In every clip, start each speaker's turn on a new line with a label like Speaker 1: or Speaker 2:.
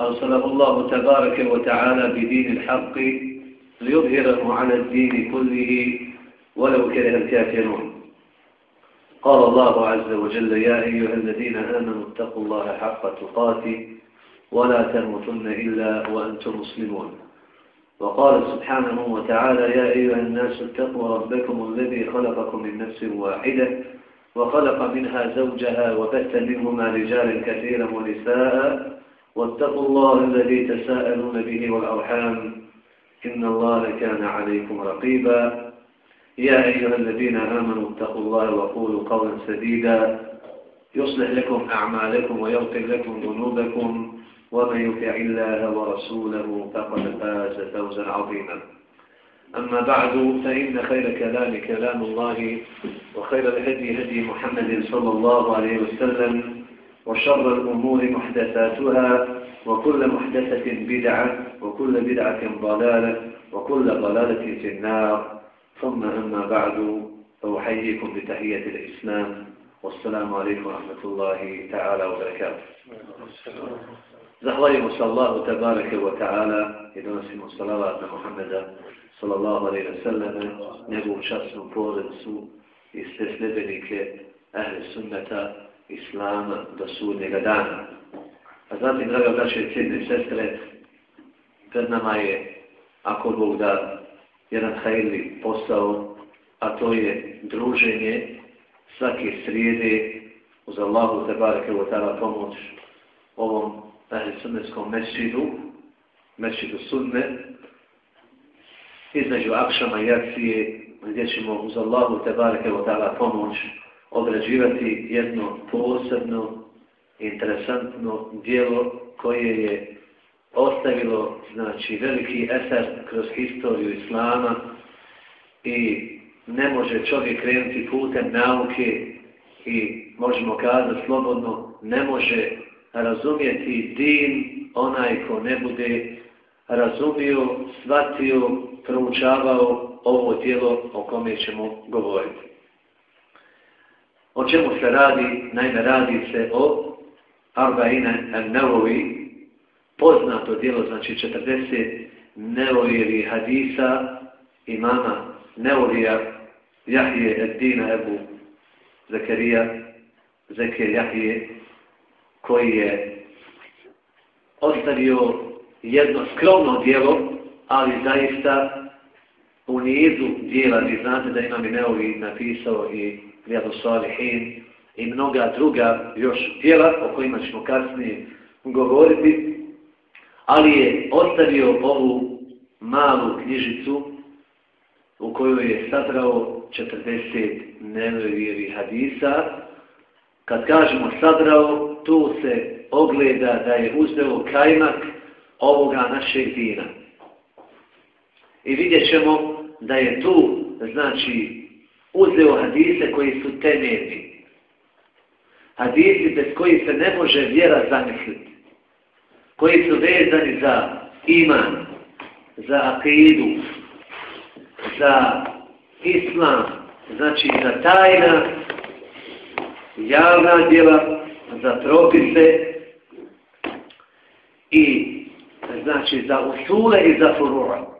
Speaker 1: أرسله الله تبارك وتعالى بدين الحق ليظهره على الدين كله ولو كره الكافرون. قال الله عز وجل يا أيها الذين آمنوا اتقوا الله حق تقاته ولا تموتن إلا وأنتم مسلمون. وقال سبحانه وتعالى يا أيها الناس اتقوا ربكم الذي خلقكم من نفس واحدة وخلق منها زوجها وبث منهما رجالا كثيرا ونساء واتقوا الله الذي تساءلون به والأرحام إن الله كان عليكم رقيبا. يا أيها الذين آمنوا اتقوا الله وقولوا قولا سديدا. يصلح لكم أعمالكم ويغفر لكم ذنوبكم. ومن يطع الله ورسوله فقد فاز فوزا عظيما. أما بعد فإن خير كلام كلام الله وخير الهدي هدي محمد صلى الله عليه وسلم. وشر الأمور محدثاتها وكل محدثة بدعة وكل بدعة ضلالة وكل ضلالة في النار. ثم أما بعد فأحييكم بتحية الإسلام. والسلام عليكم ورحمة الله تعالى وبركاته. زحلي الله تبارك وتعالى يدونسي صلوات محمد صلى الله عليه وسلم نبو شخص من فور السوء استسلبني كأهل السنة Islama do sudnjega dana. A zatim, draga braće i sestre, pred nama je, ako Bog da, jedan hajli posao, a to je druženje svake srijede uz Allahu te bareke u tada pomoć ovom ahli sunnetskom mešidu, mešidu sunne, između akšama i akcije, gdje ćemo uz Allahu te bareke u tada pomoć odrađivati jedno posebno, interesantno dijelo koje je ostavilo znači veliki eser kroz historiju Islama i ne može čovjek krenuti putem nauke i možemo kazati slobodno ne može razumjeti din onaj ko ne bude razumio, shvatio, proučavao ovo tijelo o kome ćemo govoriti. O čemu se radi? Naime, radi se o Arbaina Nevovi, poznato dijelo, znači 40 Nevojevi hadisa imama Nevovija Jahije Eddina Ebu Zakarija Zekir Jahije koji je ostavio jedno skromno dijelo, ali zaista u nizu dijela, vi znate da imam i Neovi napisao i Rijadu Salihin i mnoga druga još djela o kojima ćemo kasnije govoriti, ali je ostavio ovu malu knjižicu u kojoj je sadrao 40 nevojevih hadisa. Kad kažemo sadrao, tu se ogleda da je uzeo kajmak ovoga našeg dina. I vidjet ćemo da je tu, znači, uzeo hadise koji su temeljni. Hadisi bez koji se ne može vjera zamisliti. Koji su vezani za iman, za akidu, za islam, znači za tajna, javna djela, za propise i znači za usule i za furura.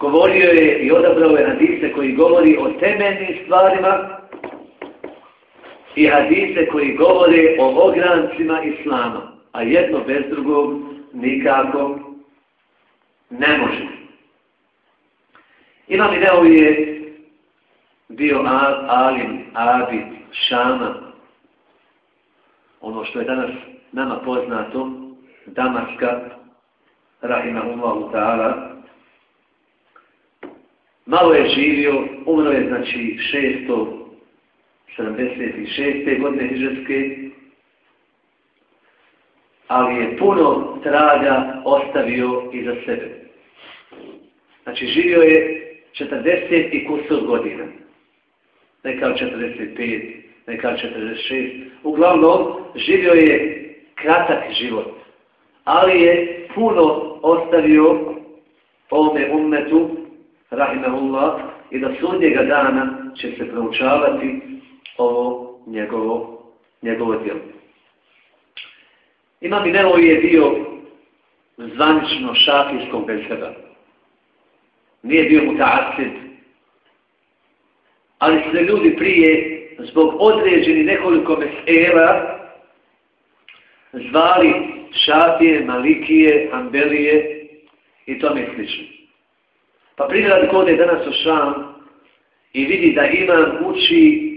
Speaker 1: Govorio je i odabrao je hadise koji govori o temeljnim stvarima i hadise koji govore o ograncima islama, a jedno bez drugog nikako ne može. Imam i je bio alim, abid, šama, ono što je danas nama poznato, Damaska, rahimahullahu ta'ala, malo je živio, umro je znači 676. godine Hižetske, ali je puno traga ostavio iza sebe. Znači, živio je 40 i kusur godina. Nekao 45, nekao 46. Uglavnom, živio je kratak život. Ali je puno ostavio ovome umetu rahimahullah, i da sudnjega dana će se proučavati ovo njegovo, njegovo djelo. Imam i Nevovi je bio zvanično šafijskom bezheba. Nije bio mutaasid. Ali se ljudi prije, zbog određeni nekoliko mesela, zvali šafije, malikije, ambelije i to slično. Pa primjer kod danas u Šam i vidi da imam uči,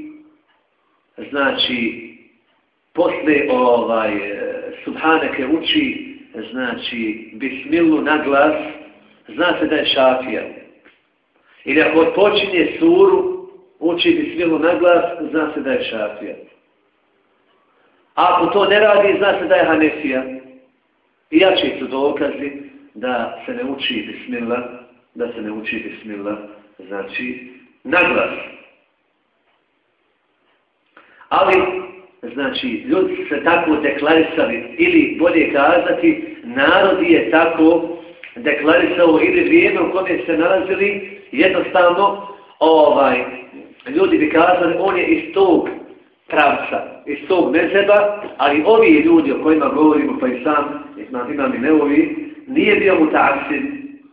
Speaker 1: znači, posle ovaj, e, subhaneke uči, znači, bismilu na glas, zna se da je šafija. Ili ako počinje suru, uči bismilu na glas, zna se da je šafija. A ako to ne radi, zna se da je hanefija. I jači su dokazi da se ne uči bismila, da se ne uči bismillah, znači, naglas. Ali, znači, ljudi se tako deklarisali, ili bolje kazati, narod je tako deklarisao ili vrijeme u kome se nalazili, jednostavno, ovaj, ljudi bi kazali, on je iz tog pravca, iz tog mezeba, ali ovi ljudi o kojima govorimo, pa i sam, imam, imam i neovi, nije bio mutaksid,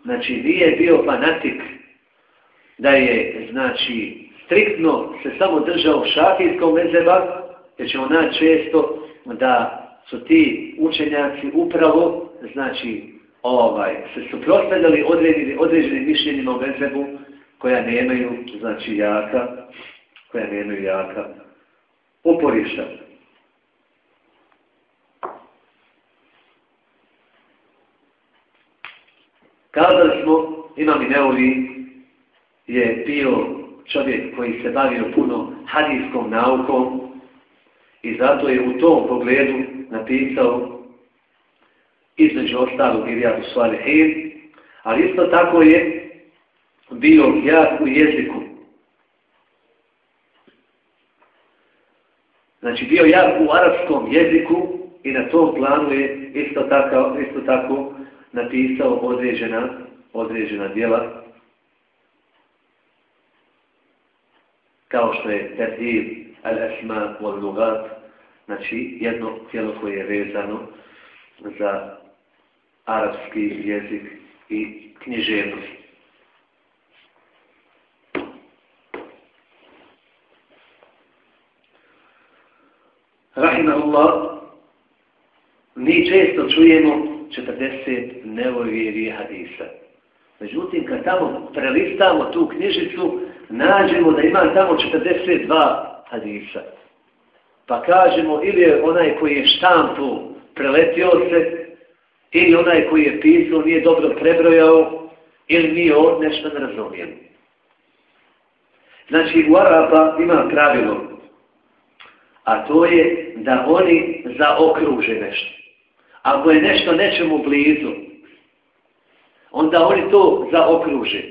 Speaker 1: znači nije bio fanatik, da je, znači, striktno se samo držao šafijskog mezeba, jer ćemo naći često da su ti učenjaci upravo, znači, ovaj, se suprostavljali određeni, određenim mišljenjima o mezebu koja nemaju, znači, jaka, koja nemaju jaka uporišta. Kazali smo, imam i neovi, je bio čovjek koji se bavio puno hadijskom naukom i zato je u tom pogledu napisao između ostalog Irijadu Svalihin, ali isto tako je bio jak u jeziku. Znači bio jak u arapskom jeziku i na tom planu je isto tako, isto tako napisao određena, određena djela kao što je Tadhir al-Asma wal-Lugat, znači jedno tijelo koje je vezano za arapski jezik i književnost. Rahimahullah, mi često čujemo 40 nevojvjerije hadisa. Međutim, kad tamo prelistamo tu knjižicu, nađemo da ima tamo 42 hadisa. Pa kažemo, ili je onaj koji je štampu preletio se, ili onaj koji je pisao nije dobro prebrojao, ili nije on nešto ne razumijemo. Znači, u Araba ima pravilo, a to je da oni zaokruže nešto. Ako je nešto nečemu blizu, onda oni to zaokruže.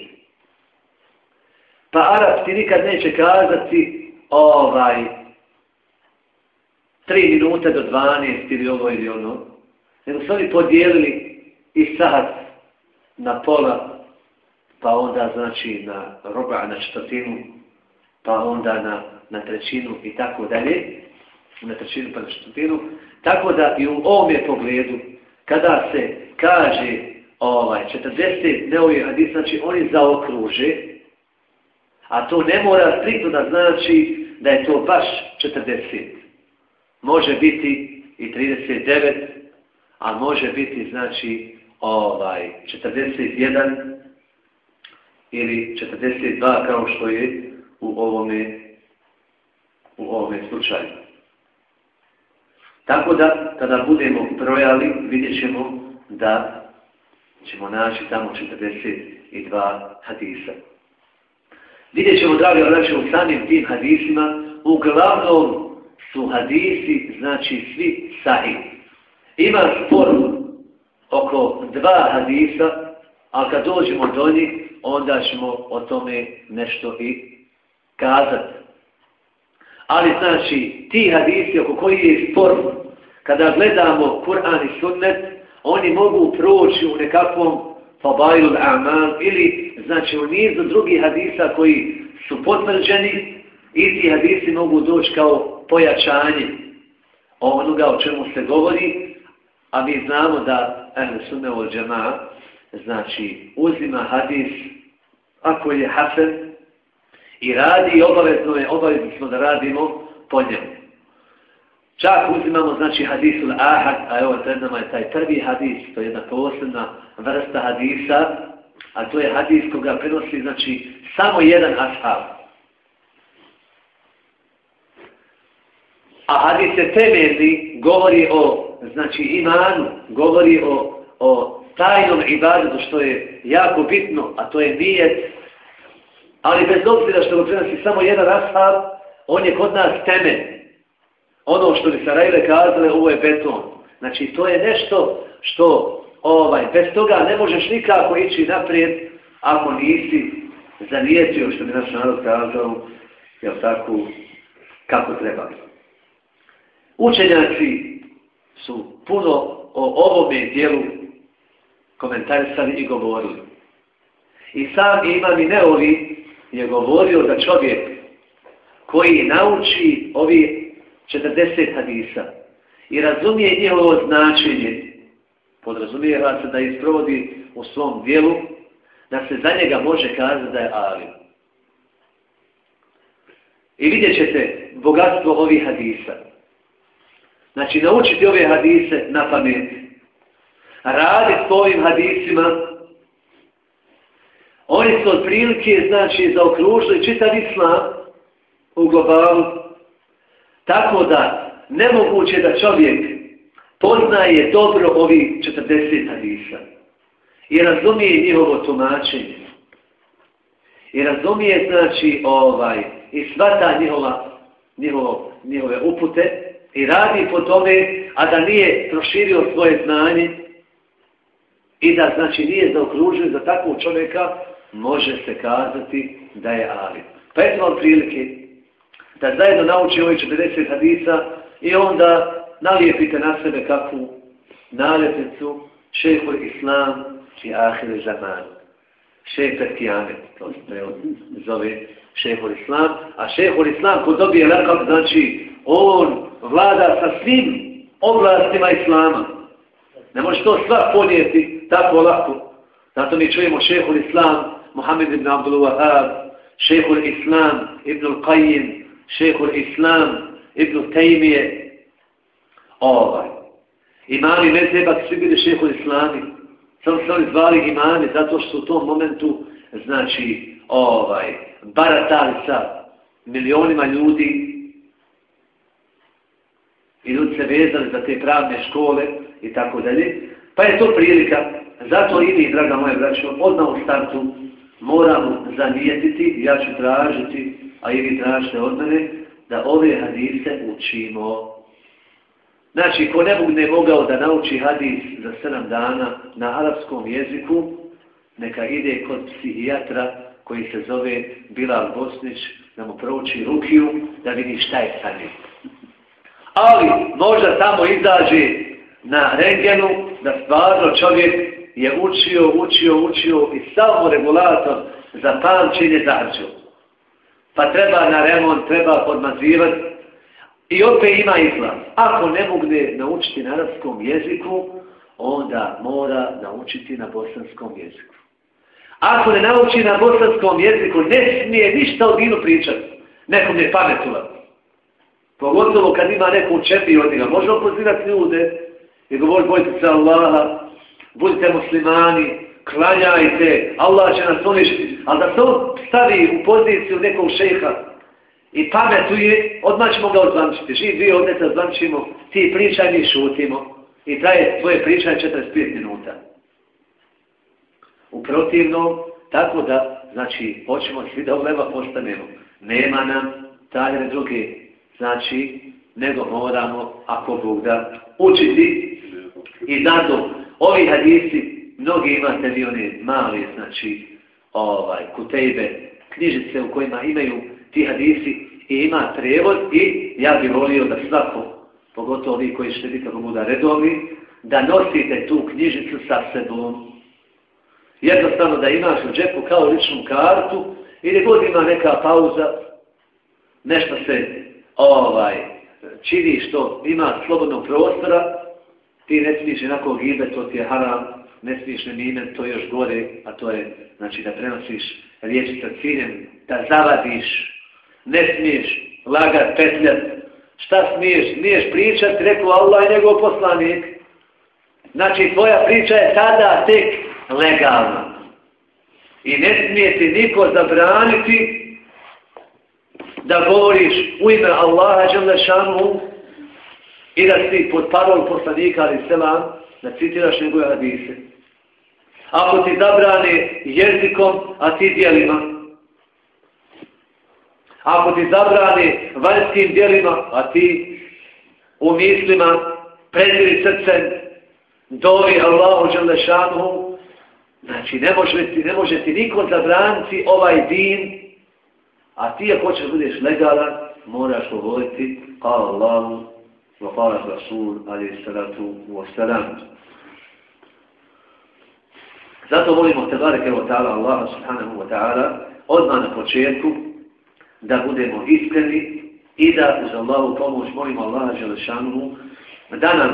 Speaker 1: Pa Arab ti nikad neće kazati ovaj tri minuta do 12 ili ovo ili ono. Nego su oni podijelili i sat na pola, pa onda znači na roba, na četvrtinu, pa onda na, na trećinu i tako dalje. Na trećinu pa na četvrtinu. Tako da i u ovom pogledu, kada se kaže ovaj, 40 neovi hadis, znači oni zaokruže, a to ne mora striktno da znači da je to baš 40. Može biti i 39, a može biti znači ovaj 41 ili 42 kao što je u ovome u ovome slučaju. Tako da, kada budemo brojali, vidjet ćemo da ćemo naći tamo 42 hadisa. Vidjet ćemo, dragi ono Allače, u samim tim hadisima, uglavnom su hadisi, znači svi sahih. Ima spor oko dva hadisa, ali kad dođemo do njih, onda ćemo o tome nešto i kazati. Ali znači, ti hadisi oko koji je spor, kada gledamo Kur'an i Sunnet, oni mogu proći u nekakvom fabailu amal ili znači u nizu drugih hadisa koji su potvrđeni i ti hadisi mogu doći kao pojačanje onoga o čemu se govori, a mi znamo da Ahle Sunne ol Džema znači uzima hadis ako je hasen i radi i obavezno je, obavezno smo da radimo po njemu. Čak uzimamo znači hadisul ahad, a evo pred nama je taj prvi hadis, to je jedna posebna vrsta hadisa, a to je hadis koga prenosi znači samo jedan ashab. A hadis je temeljni, govori o znači imanu, govori o, o tajnom ibadetu što je jako bitno, a to je nijet. Ali bez obzira što ga prenosi samo jedan ashab, on je kod nas temelj ono što bi Sarajle kazale, ovo je beton. Znači, to je nešto što, ovaj, bez toga ne možeš nikako ići naprijed ako nisi zanijetio, što bi naš narod kazao, jel tako, kako treba. Učenjaci su puno o ovome dijelu komentarisali i govorili. I sam imam i neovi je govorio da čovjek koji nauči ovi 40 hadisa i razumije njihovo značenje, podrazumijeva se da isprovodi u svom dijelu, da se za njega može kazati da je alim. I vidjet ćete bogatstvo ovih hadisa. Znači, naučiti ove hadise na pamet. Raditi po ovim hadisima. Oni su od prilike, znači, zaokružili čitav islam u globalu. Tako da, nemoguće da čovjek poznaje dobro ovi 40 hadisa i razumije njihovo tumačenje. I razumije, znači, ovaj, i svata njihova, njihovo, njihove upute i radi po tome, a da nije proširio svoje znanje i da, znači, nije zaokružio za takvog čovjeka, može se kazati da je ali. Pa eto vam prilike, da zajedno nauči ovih 40 hadisa i onda nalijepite na sebe kakvu naljepnicu šehol islam i ahire zaman. Šehol kijamet, to se zove šehol islam. A šehol islam ko dobije lakav, znači on vlada sa svim oblastima islama. Ne može to svak podijeti tako lako. Zato mi čujemo šehol islam, Muhammed ibn Abdul Wahab, šehol islam, ibn Al-Qayyim, šehhul Islam, Ibn Tejmije, ovaj. Imani Mezebak svi bili šehhul Islami. Samo se oni zvali imani zato što u tom momentu, znači, ovaj, baratali sa milionima ljudi i ljudi se vezali za te pravne škole i tako dalje. Pa je to prilika, zato i mi, draga moja braćo, odmah u startu moramo zanijetiti, ja ću tražiti a i vi tražite od mene, da ove hadise učimo. Znači, ko ne bude mogao da nauči hadis za 7 dana na arapskom jeziku, neka ide kod psihijatra koji se zove Bilal Bosnić, da mu prouči rukiju, da vidi šta je sa njim. Ali, možda tamo izađe na rengenu, da stvarno čovjek je učio, učio, učio i samo regulator za pamćenje zađu pa treba na remont, treba podmazivati. I opet ima izlaz. Ako ne mogne naučiti na arabskom jeziku, onda mora naučiti na bosanskom jeziku. Ako ne nauči na bosanskom jeziku, ne smije ništa o dinu pričati. Nekom je pametovati. Pogotovo kad ima neku čepi od njega. Može pozivati ljude i govoriti, bojte se Allaha, budite muslimani, klanjajte, Allah će nas uništiti. Ali da se on stavi u poziciju nekog šeha i pametuje, odmah ćemo ga odzvančiti. Živ dvije odnete odzvančimo, ti pričaj mi šutimo i traje tvoje pričanje 45 minuta. U protivnom, tako da, znači, hoćemo svi da leva postanemo. Nema nam tajne druge, znači, nego moramo, ako Bog da, učiti I zato, ovi hadisi, mnogi imate vi one mali, znači, ovaj, kutejbe, knjižice u kojima imaju ti hadisi i ima prevod i ja bih volio da svako, pogotovo vi koji ćete biti ako buda redovni, da nosite tu knjižicu sa sebom. Jednostavno da imaš u džepu kao ličnu kartu ili god ima neka pauza, nešto se ovaj čini što ima slobodnog prostora, ti ne smiješ jednako gibe, to ti je haram, ne smiješ ne mime, to je još gore, a to je, znači, da prenosiš riječi sa ciljem, da zavadiš, ne smiješ lagat, petljat, šta smiješ, smiješ pričat, rekao Allah i njegov poslanik. Znači, tvoja priča je tada tek legalna. I ne smije ti niko zabraniti da govoriš u ime Allaha Đalešanu i da si pod parol poslanika ali selam da citiraš njegove hadise. Ako ti zabrane jezikom, a ti dijelima. Ako ti zabrane vanjskim dijelima, a ti u mislima, predviri srcem, dovi Allahu Đalešanu, znači ne može, ti, ne može ti niko zabraniti ovaj din, A ti ako hoćeš budeš legalan, moraš govoriti Allahu وقال الرسول عليه الصلاة والسلام. Zato volimo te bareke wa ta'ala Allaha subhanahu wa ta'ala odmah na početku da budemo iskreni i da uz Allahu pomoć molimo Allaha želešanu da nam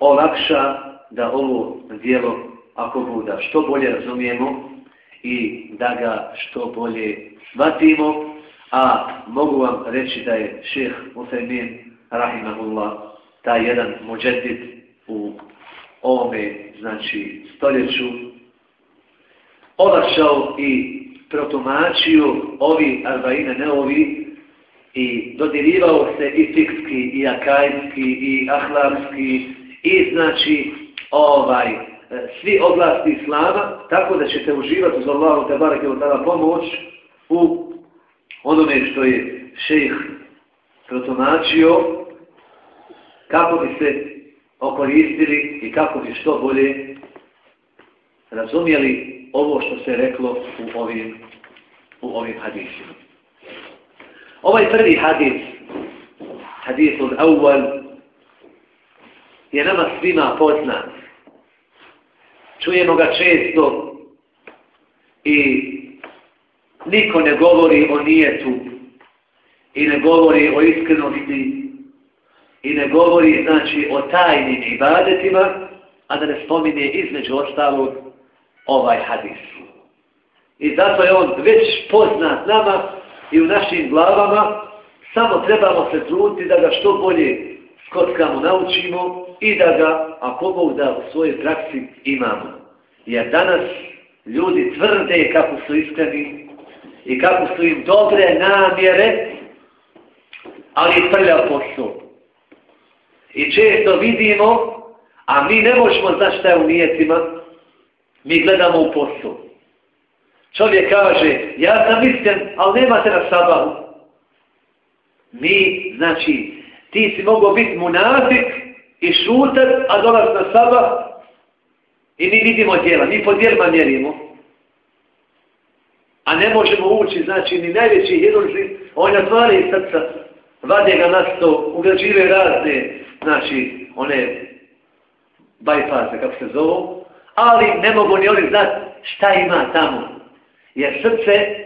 Speaker 1: olakša da ovo dijelo ako buda što bolje razumijemo i da ga što bolje shvatimo A mogu vam reći da je šeh Musaimin rahimahullah, taj jedan muđedid u ovome, znači, stoljeću, olakšao i protumačio ovi arbaine neovi i dodirivao se i fikski, i akajski, i ahlamski, i znači, ovaj, e, svi oblasti islama, tako da ćete uživati uz Allahu te barake od tada pomoć u onome što je šejh protumačio kako bi se okoristili i kako bi što bolje razumjeli ovo što se reklo u ovim, u ovim hadisima. Ovaj prvi hadis, hadis od Awal, je nama svima poznat. Čujemo ga često i niko ne govori o nijetu i ne govori o iskrenosti i ne govori znači o tajnim ibadetima, a da ne spominje između ostalog ovaj hadis. I zato je on već poznat nama i u našim glavama, samo trebamo se truditi da ga što bolje skotkamo, naučimo i da ga, ako Bog da u svojoj praksi imamo. Jer danas ljudi tvrde kako su iskreni, i kako su im dobre namjere, ali prlja posao. I često vidimo, a mi ne možemo znati šta je u nijetima, mi gledamo u poslu. Čovjek kaže, ja sam iskren, ali nemate na sabavu. Mi, znači, ti si mogao biti munafik i šuter, a dolaz na sabav i mi vidimo djela, mi po djelima mjerimo. A ne možemo ući, znači, ni najveći hirurzi, on na tvari srca, vade ga na sto, ugrađive razne, znači, one bypasse, kako se zovu, ali ne mogu ni oni znati šta ima tamo. Jer srce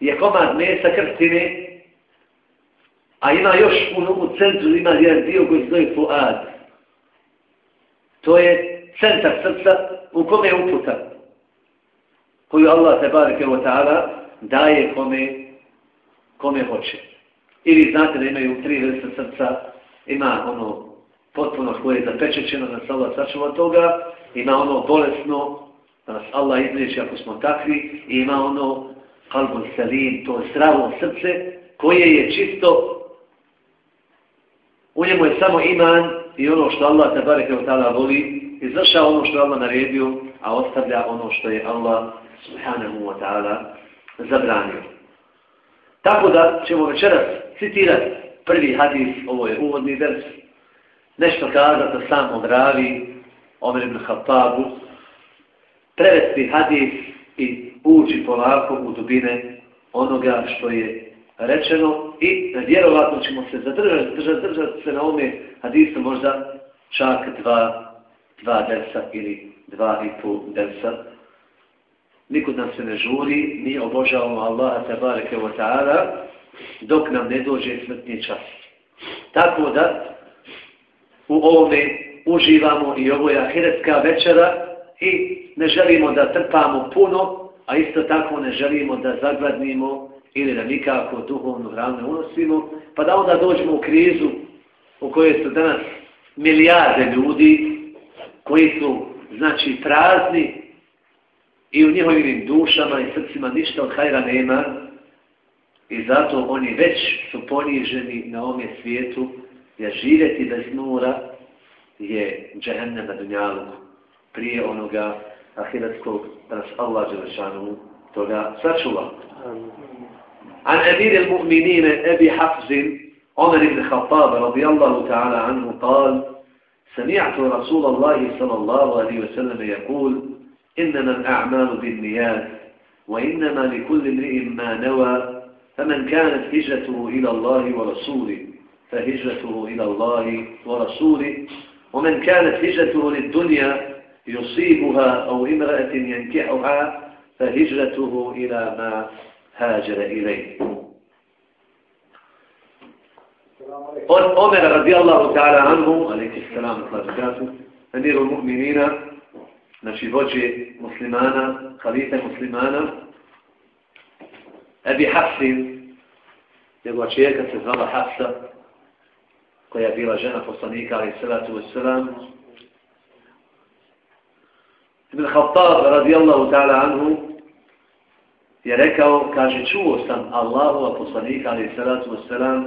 Speaker 1: je komad mesa krstine, a ima još u, u centru, ima jedan dio koji se zove fuad. To je centar srca u kome je uputan koju Allah te bareke wa ta'ala daje kome, kome hoće. Ili znate da imaju tri vrste srca, ima ono potpuno koje je zapečećeno, da nas Allah sačuva toga, ima ono bolesno, da nas Allah izliječi ako smo takvi, i ima ono kalbun salim, to zdravo srce, koje je čisto, u njemu je samo iman i ono što Allah te bareke wa ta'ala voli, izvrša ono što Allah naredio, a ostavlja ono što je Allah subhanahu wa ta'ala zabranio. Tako da ćemo večeras citirati prvi hadis, ovo je uvodni vers, nešto kazati o samom ravi Omer ibn Khattabu, prevesti hadis i ući polako u dubine onoga što je rečeno i vjerovatno ćemo se zadržati, držati, držati se na ome hadisu možda čak dva, dva dersa ili dva i pol dersa. Nikud nam se ne žuri, mi obožavamo Allaha tabareke wa ta'ala dok nam ne dođe smrtni čas. Tako da u ovome uživamo i ovo je ahiretska večera i ne želimo da trpamo puno, a isto tako ne želimo da zagladnimo ili da nikako duhovnu hranu ne unosimo, pa da onda dođemo u krizu u kojoj su danas milijarde ljudi koji su znači prazni i u njihovim dušama i srcima ništa od hajra nema i zato oni već su poniženi na ovome svijetu jer živjeti bez nura je džehennem na dunjalu prije onoga ahiretskog da nas Allah Đelešanu toga sačuva. An emir il-mu'minine Ebi Hafzin Omer ibn Khattab radijallahu ta'ala anhu قال سمعت رسول الله صلى الله عليه وسلم يقول إنما الأعمال بالنيات وإنما لكل امرئ ما نوى فمن كانت هجرته إلى الله ورسوله فهجرته إلى الله ورسوله. ومن كانت هجرته للدنيا يصيبها أو امرأة ينكحها فهجرته إلى ما هاجر إليه. od Omera radijallahu ta'ala anhu, alaiki salam, klasikatu, emiru mu'minina, znači vođe muslimana, halife muslimana, Ebi Hafsin, njegova čijeka se zvala Hafsa, koja je bila žena poslanika, ali salatu wassalam. Ibn Khattab, radijallahu ta'ala anhu, je rekao, kaže, čuo sam Allahu, a poslanika, ali salatu wassalam,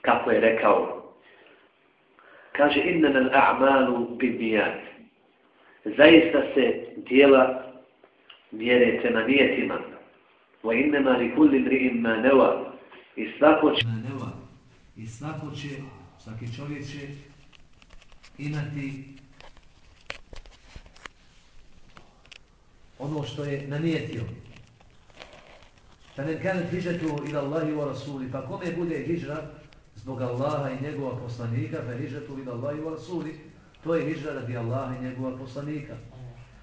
Speaker 1: kako je rekao. Kaže, inna men a'malu bibijat. Zaista se dijela mjere prema nijetima. وَإِنَّمَا لِكُلِّ مْرِئِمْ مَا نَوَا. I svako će... Newa. I svako će, svaki čovjek će imati ono što je nanijetio. Pa كَانَتْ kane إِلَى اللَّهِ وَرَسُولِ pa kome bude hijra zbog Allaha i njegova poslanika, pa hijratu ila Allahi wa Rasuli, to je hijra radi Allaha i njegova poslanika.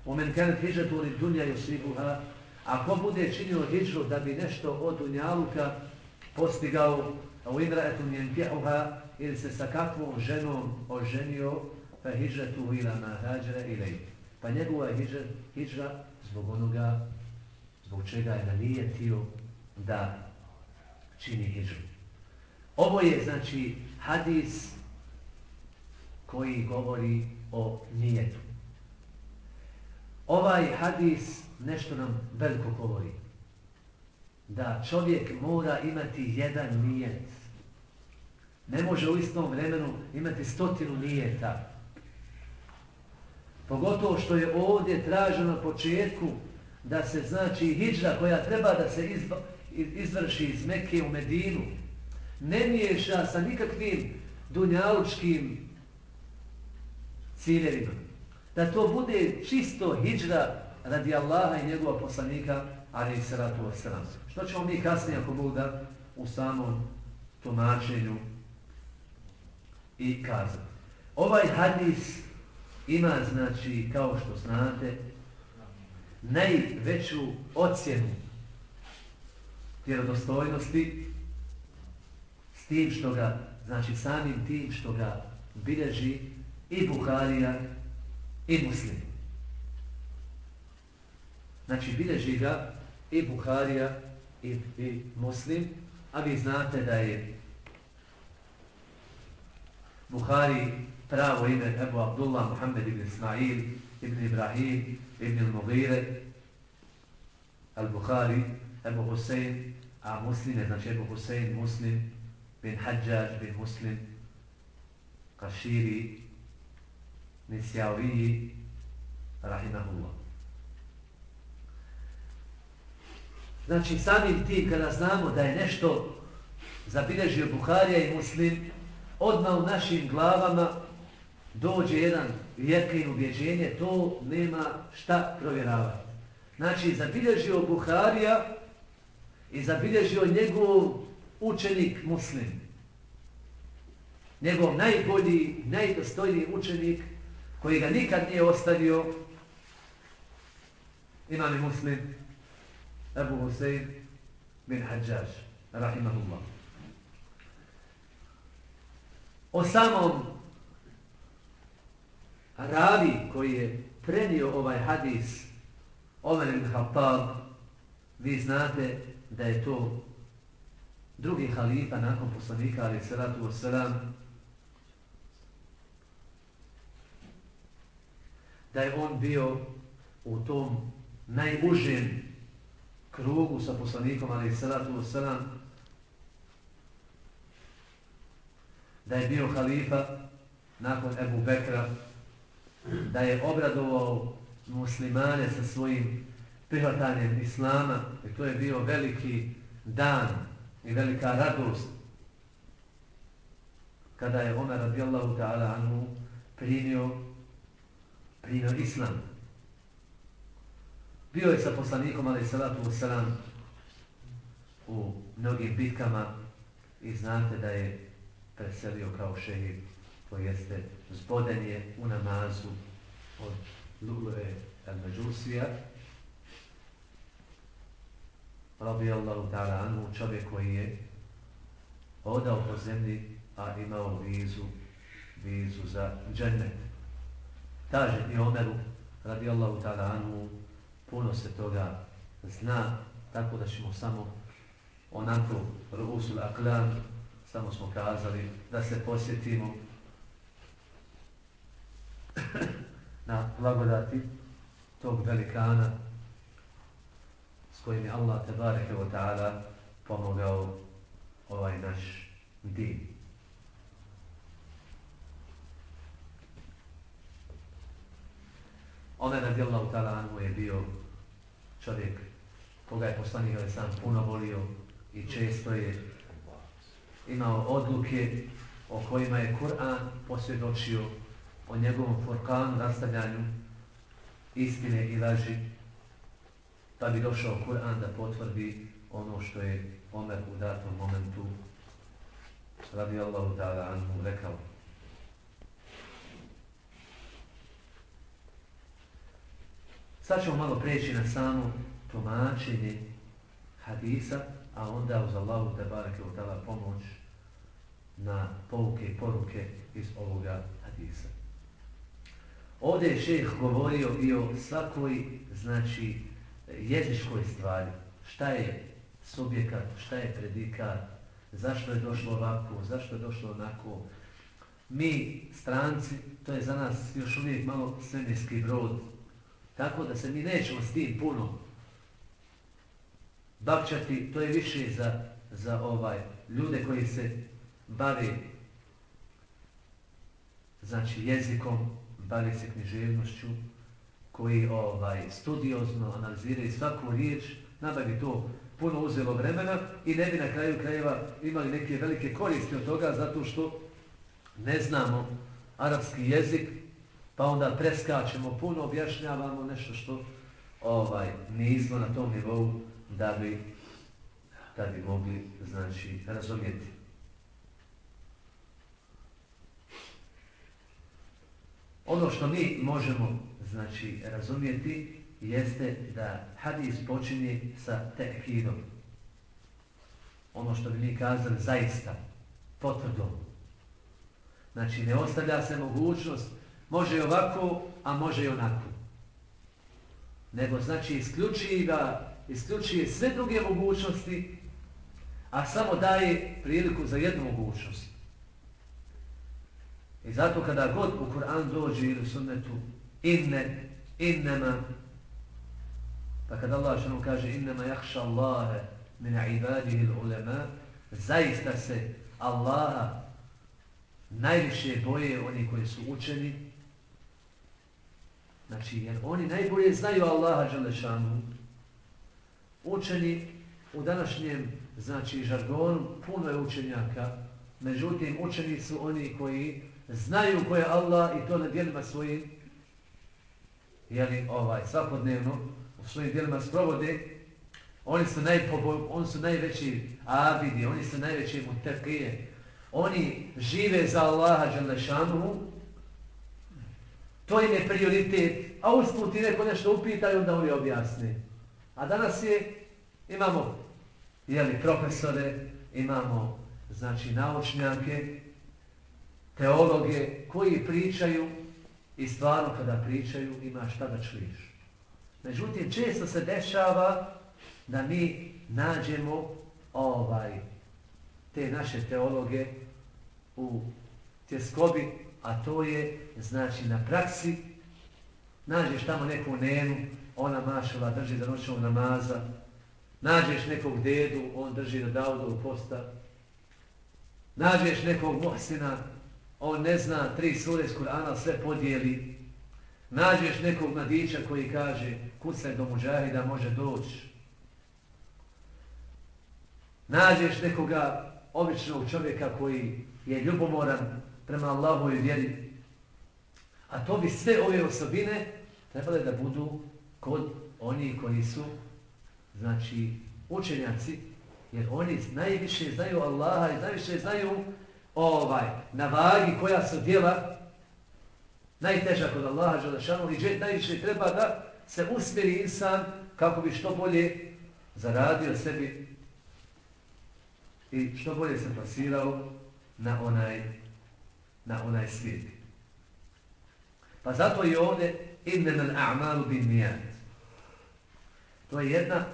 Speaker 1: ومن كانت kane للدنيا يصيبها ako bude činio hijđu da bi nešto od unjaluka postigao, a u imraetu njentihuha, ili se sa kakvom ženom oženio, fa hijđatu ila ma hađara ilaj. Pa njegova hijđa, hijđa zbog onoga zbog čega je nanijetio da čini hijđu. Ovo je, znači, hadis koji govori o nijetu. Ovaj hadis nešto nam veliko govori. Da čovjek mora imati jedan nijet. Ne može u istom vremenu imati stotinu nijeta. Pogotovo što je ovdje traženo na početku da se znači hijđa koja treba da se izba, izvrši iz Mekke u Medinu ne miješa sa nikakvim dunjalučkim ciljevima. Da to bude čisto hijđa radi Allaha i njegova poslanika ali i salatu wasalam. Što ćemo mi kasnije ako Bog da u samom tumačenju i kazati. Ovaj hadis ima znači kao što znate najveću ocjenu vjerodostojnosti s tim što ga, znači samim tim što ga bilježi i Buharija i Muslim. Znači bilježi ga i Buharija i, i Muslim, a vi znate da je Buhari pravo ime Ebu Abdullah Muhammed ibn Ismail ibn Ibrahim ibn al-Mughire, al-Bukhari, Ebu Husein, a muslime, znači Ebu Husein, muslim, bin Hadžađ, bin muslim, Kaširi, Nisjaviji, Rahimahullah. Znači, samim tim kada znamo da je nešto zabilježio Buharija i Muslim, odmah u našim glavama dođe jedan vjerke i ubjeđenje, to nema šta provjeravati. Znači, zabilježio Buharija i zabilježio njegov učenik muslim. Njegov najbolji, najdostojniji učenik koji ga nikad nije ostavio imam i muslim Abu Husein bin Hadžaž rahimahullah. O samom ravi koji je prenio ovaj hadis Omer ibn Khattab vi znate da je to drugi halifa nakon poslanika ali salatu wasalam da je on bio u tom najužem krugu sa poslanikom ali salatu wasalam da je bio halifa nakon Ebu Bekra da je obradovao muslimane sa svojim prihvatanjem Islama i to je bio veliki dan i velika radost kada je Omer radijallahu ta'ala anhu primio primio Islam. Bio je sa poslanikom ali salatu wasalam u mnogim bitkama i znate da je preselio kao šehid, to jeste zboden je u namazu od Lulue al-Međusija, rabi Allahu ta'ala anhu, čovjek koji je odao po zemlji, a imao vizu, vizu za džennet. Kaže i Omeru, radi Allahu ta'ala anhu, puno se toga zna, tako da ćemo samo onako rusul aklan, samo smo kazali da se posjetimo na blagodati tog velikana s kojim je Allah tebareke wa ta'ala pomogao ovaj naš din. Omer radijallahu ta'ala anhu je bio čovjek koga je poslanik ali sam puno volio i često je imao odluke o kojima je Kur'an posvjedočio o njegovom furkanu, rastavljanju istine i laži, da bi došao Kur'an da potvrdi ono što je Omer u datom momentu radi Allahu ta'ala anhu rekao. Sad ćemo malo preći na samo tumačenje hadisa, a onda uz Allahu te barake u tala pomoć na pouke i poruke iz ovoga hadisa. Ovdje je šeh govorio i o svakoj, znači, jezičkoj stvari. Šta je subjekat, šta je predikat, zašto je došlo ovako, zašto je došlo onako. Mi, stranci, to je za nas još uvijek malo svemirski brod, tako da se mi nećemo s tim puno bakčati, to je više za, za ovaj ljude koji se bave znači jezikom, bave se književnošću, koji ovaj studiozno analiziraju svaku riječ, nama bi to puno uzelo vremena i ne bi na kraju krajeva imali neke velike koristi od toga zato što ne znamo arapski jezik, pa onda preskačemo, puno objašnjavamo nešto što ovaj nismo na tom nivou da bi da bi mogli znači razumjeti. Ono što mi možemo znači razumjeti jeste da hadis počinje sa tekidom. Ono što bi mi kazali zaista, potvrdom. Znači ne ostavlja se mogućnost, može i ovako, a može i onako. Nego znači isključiva, isključuje sve druge mogućnosti, a samo daje priliku za jednu mogućnost. I zato kada god u Kur'an dođe ili sunnetu inne, innema, pa kada Allah što nam kaže innema jahša Allahe min ibadihi ulema, zaista se Allaha najviše boje oni koji su učeni, znači jer oni najbolje znaju Allaha Đalešanu, učeni u današnjem znači žargonu puno je učenjaka, međutim učeni su oni koji znaju ko je Allah i to na dijelima svojim, jeli, ovaj, svakodnevno, u svojim dijelima sprovode, oni su, najpobo, oni su najveći abidi, oni su najveći mutakije, oni žive za Allaha Đalešanu, to im je prioritet, a usput ti neko nešto upita i onda oni objasne. A danas je, imamo jeli, profesore, imamo znači naučnjake, teologe koji pričaju i stvarno kada pričaju ima šta da čuješ. Međutim, često se dešava da mi nađemo ovaj te naše teologe u tjeskobi, a to je znači na praksi. Nađeš tamo neku nenu, ona mašala drži za noćnog namaza, nađeš nekog dedu, on drži da Daudovu posta, nađeš nekog mohsina, on ne zna tri sure iz Kur'ana, sve podijeli, nađeš nekog mladića koji kaže kucaj do muđahida, može doći, nađeš nekoga običnog čovjeka koji je ljubomoran prema Allahu i vjeri, a to bi sve ove osobine trebale da budu kod oni koji su znači učenjaci, jer oni najviše znaju Allaha i najviše znaju ovaj, na vagi koja su djela najteža kod Allaha Đelešanu i najviše treba da se usmjeri insan kako bi što bolje zaradio sebi i što bolje se plasirao na onaj, na onaj svijet. Pa zato i ovdje idne men a'malu bin nijad. To je jedna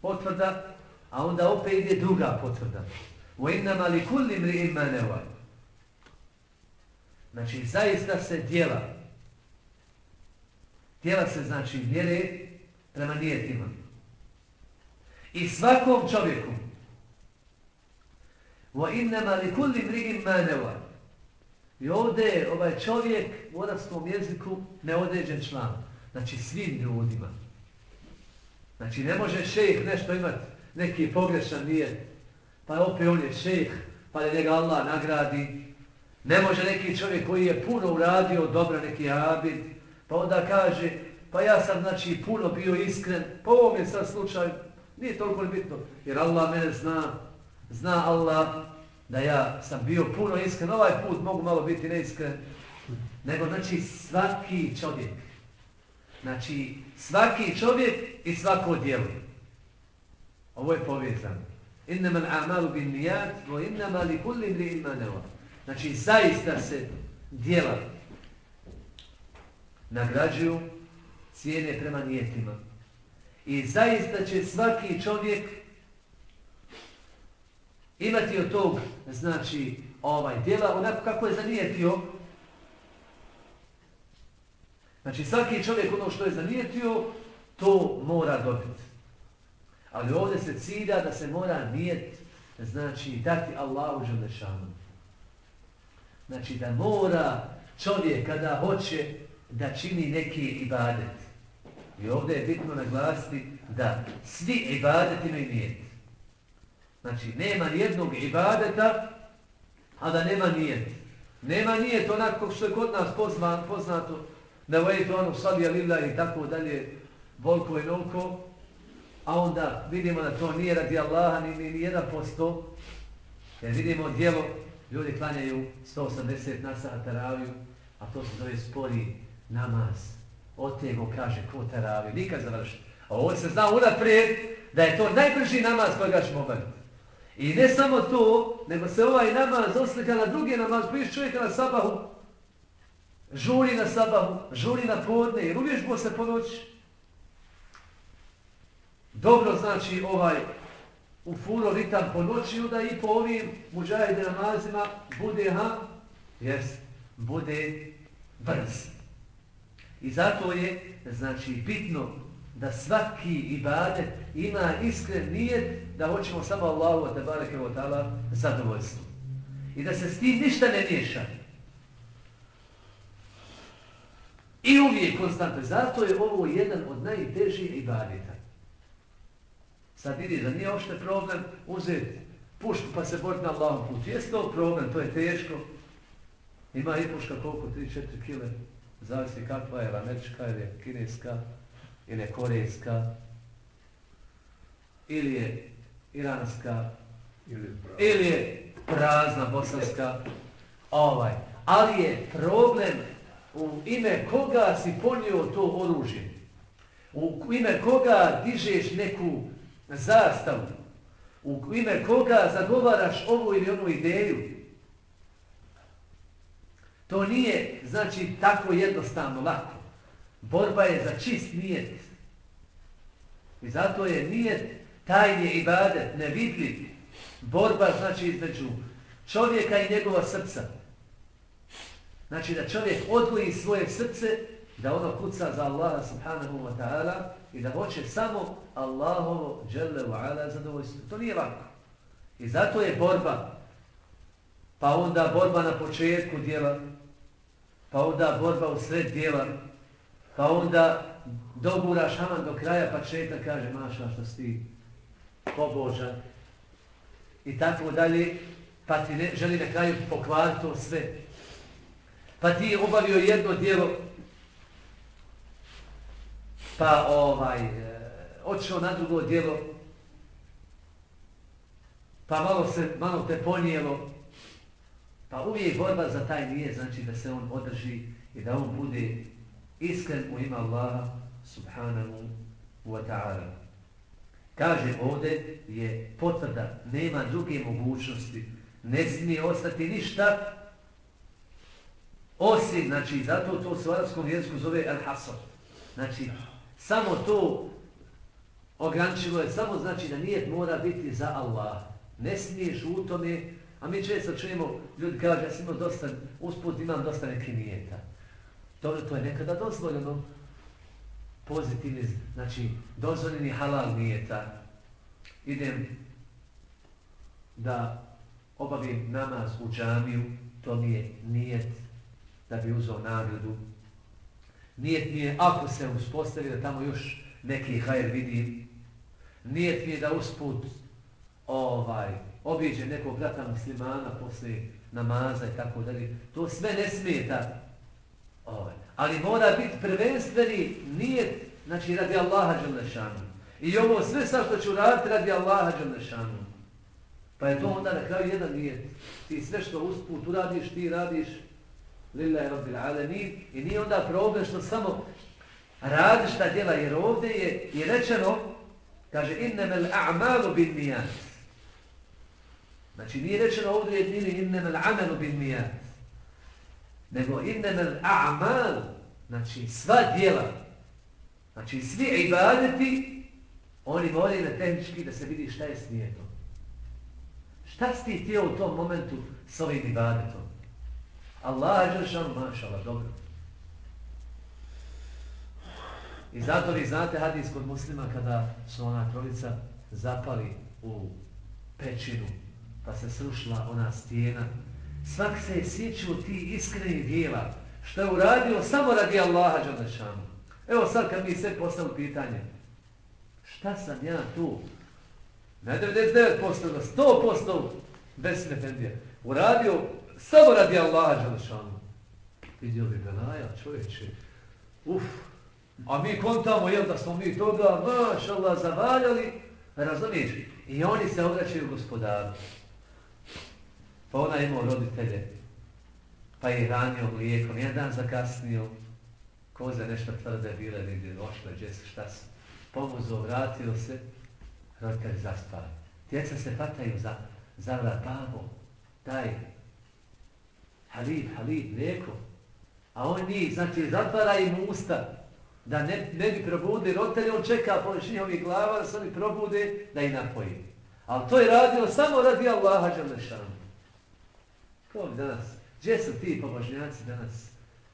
Speaker 1: potvrda, a onda opet ide druga potvrda. Wa innama li kulli mri'in ma nawa. Znači zaista se djela. Djela se znači mjere prema nijetima. I svakom čovjeku. Wa innama li kulli mri'in ma nawa. I ovdje ovaj čovjek u arabskom jeziku neodređen član. Znači svim ljudima. Znači ne može šejh nešto imati neki pogrešan nije pa opet on je šejh, pa da njega Allah nagradi. Ne može neki čovjek koji je puno uradio dobra neki abid, pa onda kaže, pa ja sam znači puno bio iskren, pa ovo je sad slučaj, nije toliko bitno, jer Allah mene zna, zna Allah da ja sam bio puno iskren, ovaj put mogu malo biti neiskren, nego znači svaki čovjek, znači svaki čovjek i svako djelo. Ovo je povezano. Innama a'malu bin nijat, vo innama li kulli mri ima neva. Znači, zaista se djela nagrađuju cijene prema nijetima. I zaista će svaki čovjek imati od tog, znači, ovaj djela, onako kako je zanijetio. Znači, svaki čovjek ono što je zanijetio, to mora dobiti. Ali ovdje se cilja da se mora nijet, znači dati Allahu želešanu. Znači da mora čovjek kada hoće da čini neki ibadet. I ovdje je bitno naglasiti da svi ibadeti imaju nijet. Znači nema nijednog ibadeta, a da nema nijet. Nema nijet onako što je kod nas pozvan, poznato, da vojete ono salija lila i tako dalje, volko i nolko, a onda vidimo da to nije radi Allaha ni, ni, ni jedan posto, jer vidimo djelo, ljudi klanjaju 180 na sat taraviju, a to se zove spori namaz. Od tego kaže ko taraviju, nikad završi. A ovo se zna unaprijed da je to najbrži namaz kojega ćemo obaviti. I ne samo to, nego se ovaj namaz oslika na drugi namaz, biš čovjeka na sabahu, žuri na sabahu, žuri na podne i uvježbo se po noći dobro znači ovaj u furo ritam po noći, da i po ovim muđajde namazima bude, ha, jes, bude brz. I zato je, znači, bitno da svaki ibadet ima iskren nijet da hoćemo samo Allahu te bareke ve taala zadovoljstvo. I da se s tim ništa ne miješa. I uvijek konstantno. Zato je ovo jedan od najtežih ibadeta. Sad vidi da nije ošte problem uzeti pušku pa se boriti na Allahom put. Jeste to problem, to je teško. Ima i puška koliko, 3-4 kile, zavisi kakva je, američka ili kineska, ili je korejska, ili je iranska, ili, ili je prazna bosanska, ovaj. Ali je problem u ime koga si ponio to oružje. U ime koga dižeš neku zastavu. U ime koga zagovaraš ovu ili onu ideju. To nije, znači, tako jednostavno, lako. Borba je za čist nijet. I zato je nijet tajnje ibadet, badet, nevidljiv. Borba, znači, između čovjeka i njegova srca. Znači, da čovjek odvoji svoje srce, da ono kuca za Allaha subhanahu wa ta'ala i da hoće samo Allahovo dželle wa ala zadovoljstvo. To nije lako. I zato je borba. Pa onda borba na početku djela, pa onda borba u sred djela, pa onda doguraš haman do kraja, pa četa kaže, maša što si ti pobožan. I tako dalje, pa ti ne, želi na kraju pokvariti to sve. Pa ti je obavio jedno dijelo, pa ovaj, e, otišao odšao na drugo dijelo, pa malo se, malo te ponijelo, Pa uvijek borba za taj nije, znači da se on održi i da on bude iskren u ime Allaha subhanahu wa ta'ala. Kaže ovdje je potvrda, nema druge mogućnosti, ne smije ostati ništa osim, znači zato to se u arabskom jeziku zove al-hasar. Znači, samo to ograničilo je, samo znači da nijet mora biti za Allah. Ne smiješ u tome A mi često čujemo, ljudi kaže, ja sam imao dosta, usput imam dosta neki nijeta. Dobro, to je nekada dozvoljeno. Pozitivni, znači, dozvoljeni halal nijeta. Idem da obavim namaz u džamiju, to mi je nijet da bi uzao nagradu. Nijet mi je, ako se uspostavi da tamo još neki hajer vidim, nijet mi je da usput ovaj, obiđe nekog brata muslimana posle namaza i tako dalje. To sve ne smeta. Ovaj. Ali mora biti prvenstveni nijet, znači radi Allaha Đalešanu. I ovo sve sa što ću raditi radi Allaha Đalešanu. Pa je to onda na kraju jedan nijet. Ti sve što usput uradiš, ti radiš lillahi rabbil alamin i nije onda problem što samo radiš ta djela jer ovdje je, je rečeno kaže innemel a'malu bin nijat Znači nije rečeno ovdje jedini innemel amelu bin mijat. Nego innemel a'mal, znači sva djela, znači svi ibadeti, oni moraju na tehnički da se vidi šta je s nijetom. Šta si ti htio u tom momentu s ovim ibadetom? Allah je želšan, mašala, dobro. I zato vi znate hadis kod muslima kada su ona trolica zapali u pećinu pa se srušila ona stijena. Svak se je sjećao ti iskrenih dijela, što je uradio samo radi Allaha Đalešanu. Evo sad kad mi sve postavili pitanje, šta sam ja tu? Ne 99%, da 100% bez smefendija. Uradio samo radi Allaha Đalešanu. Vidio bi Benaja, čovječe. Uf, a mi kontamo, jel da smo mi toga, maš Allah, zavaljali, razumiješ? I oni se obraćaju gospodaru. Pa ona imao roditelje, pa je ranio mlijekom, jedan dan zakasnio, koze nešto tvrde bile, vidi, došle, gdje se, šta su. Pomozo, vratio se, roditelj zaspali. Djeca se pataju za, za vrat, babo, daj, halib, halib, mlijeko. A on njih, znači, zatvara im usta, da ne, ne bi probude roditelje, on čeka po njihovih glava da se oni probude, da ih napoji. Ali to je radio samo radi Allaha Đalešanu. Danas? Gdje su ti pobožnjaci danas?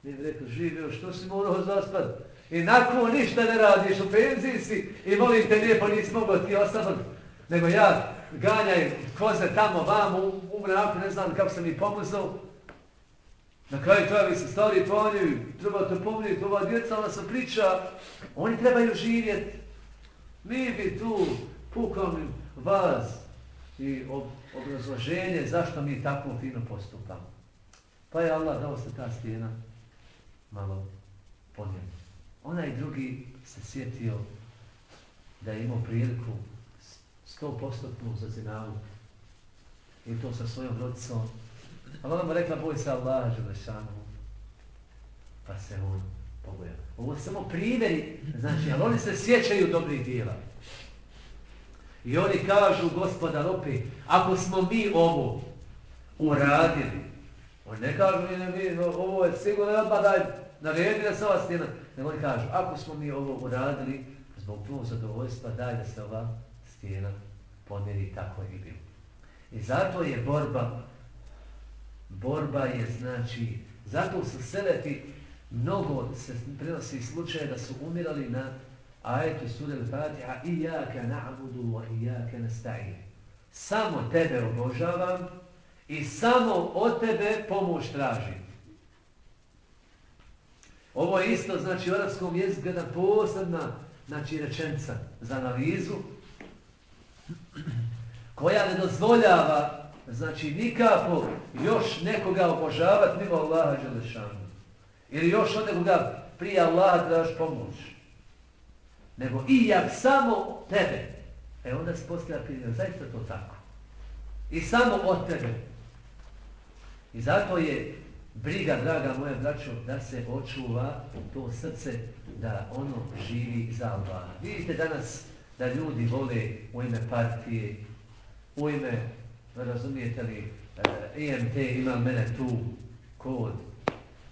Speaker 1: Mi bi rekao, živio, što si morao zaspat? I nakon ništa ne radiš, u penziji si i molim te lijepo, nisi mogao ti ostavati. Nego ja ganjaj koze tamo, vamo, u, mraku, ne znam kako sam ih pomuzao. Na kraju to mi se stari poniju, treba to pomniti, ova djeca, ona se priča, oni trebaju živjeti. Mi bi tu pukom vas i ob, obrazloženje zašto mi tako fino postupamo. Pa je Allah dao se ta stijena malo ponijela. Onaj drugi se sjetio da je imao priliku sto postotnu za zinavu i to sa svojom rodicom. Ali ona mu rekla, boj se Allah, Želešanu. Pa se on pobojao. Ovo je samo primjeri, znači, ali oni se sjećaju dobrih dijela. I oni kažu, gospodar, opet, ako smo mi ovo uradili, oni ne kažu, ne, mi, ovo je sigurno, odmah daj, naredi da se ova stjena. Nego oni kažu, ako smo mi ovo uradili, zbog tvojeg zadovoljstva, daj da se ova stjena pomeri tako i bilo. I zato je borba, borba je znači, zato su seleti, mnogo se prenosi slučaje da su umirali na ajeti sura al-Fatiha iyyaka na'budu wa iyyaka nasta'in. Samo tebe obožavam i samo od tebe pomoć tražim. Ovo je isto, znači, u arapskom jeziku jedna posebna znači, rečenca za analizu koja ne dozvoljava znači nikako još nekoga obožavati mimo Allaha Đelešanu. Ili još od nekoga prije Allaha traži pomoć. Nego i jak samo tebe. E onda se postavlja pitanje, zaista to tako. I samo od tebe. I zato je briga, draga moja braćo, da se očuva to srce, da ono živi za Allah. Vidite danas da ljudi vole u ime partije, u ime, razumijete li, eh, IMT ima mene tu kod,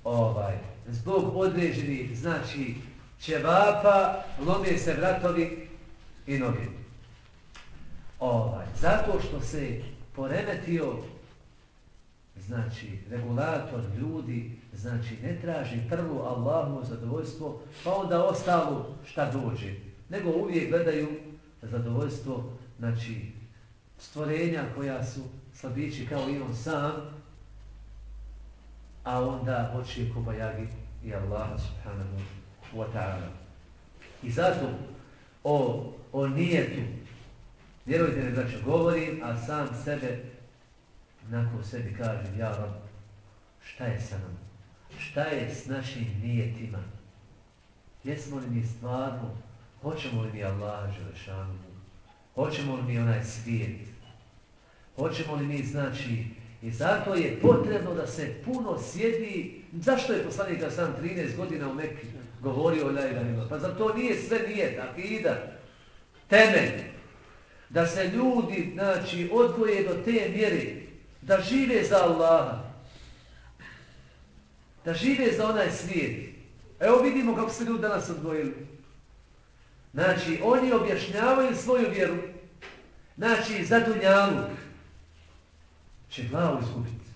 Speaker 1: ovaj, zbog određenih, znači, ćevapa, lome se vratovi i noge. Ovaj, zato što se poremetio znači regulator ljudi, znači ne traži prvo Allahu zadovoljstvo, pa onda ostalo šta dođe, nego uvijek gledaju zadovoljstvo, znači stvorenja koja su slabići kao i on sam, a onda oči Kubajagi i Allah subhanahu wa ta'ala. I zato o, o nijetu, vjerujte ne znači govorim, a sam sebe nakon sebi kažem, ja vam, šta je sa nam? Šta je s našim nijetima? Jesmo li mi stvarno, hoćemo li mi Allah Želešanu? Hoćemo li mi onaj svijet? Hoćemo li mi, znači, i zato je potrebno da se puno sjedi, zašto je poslanik sam 13 godina u Mekke govorio o lajdanima? Pa zato nije sve nijet, akida, temelj, da se ljudi, znači, odvoje do te mjere, da žive za Allaha. Da žive za onaj svijet. Evo vidimo kako se ljudi danas odvojili. Znači, oni objašnjavaju svoju vjeru. Znači, za dunjalu će glavu izgubiti.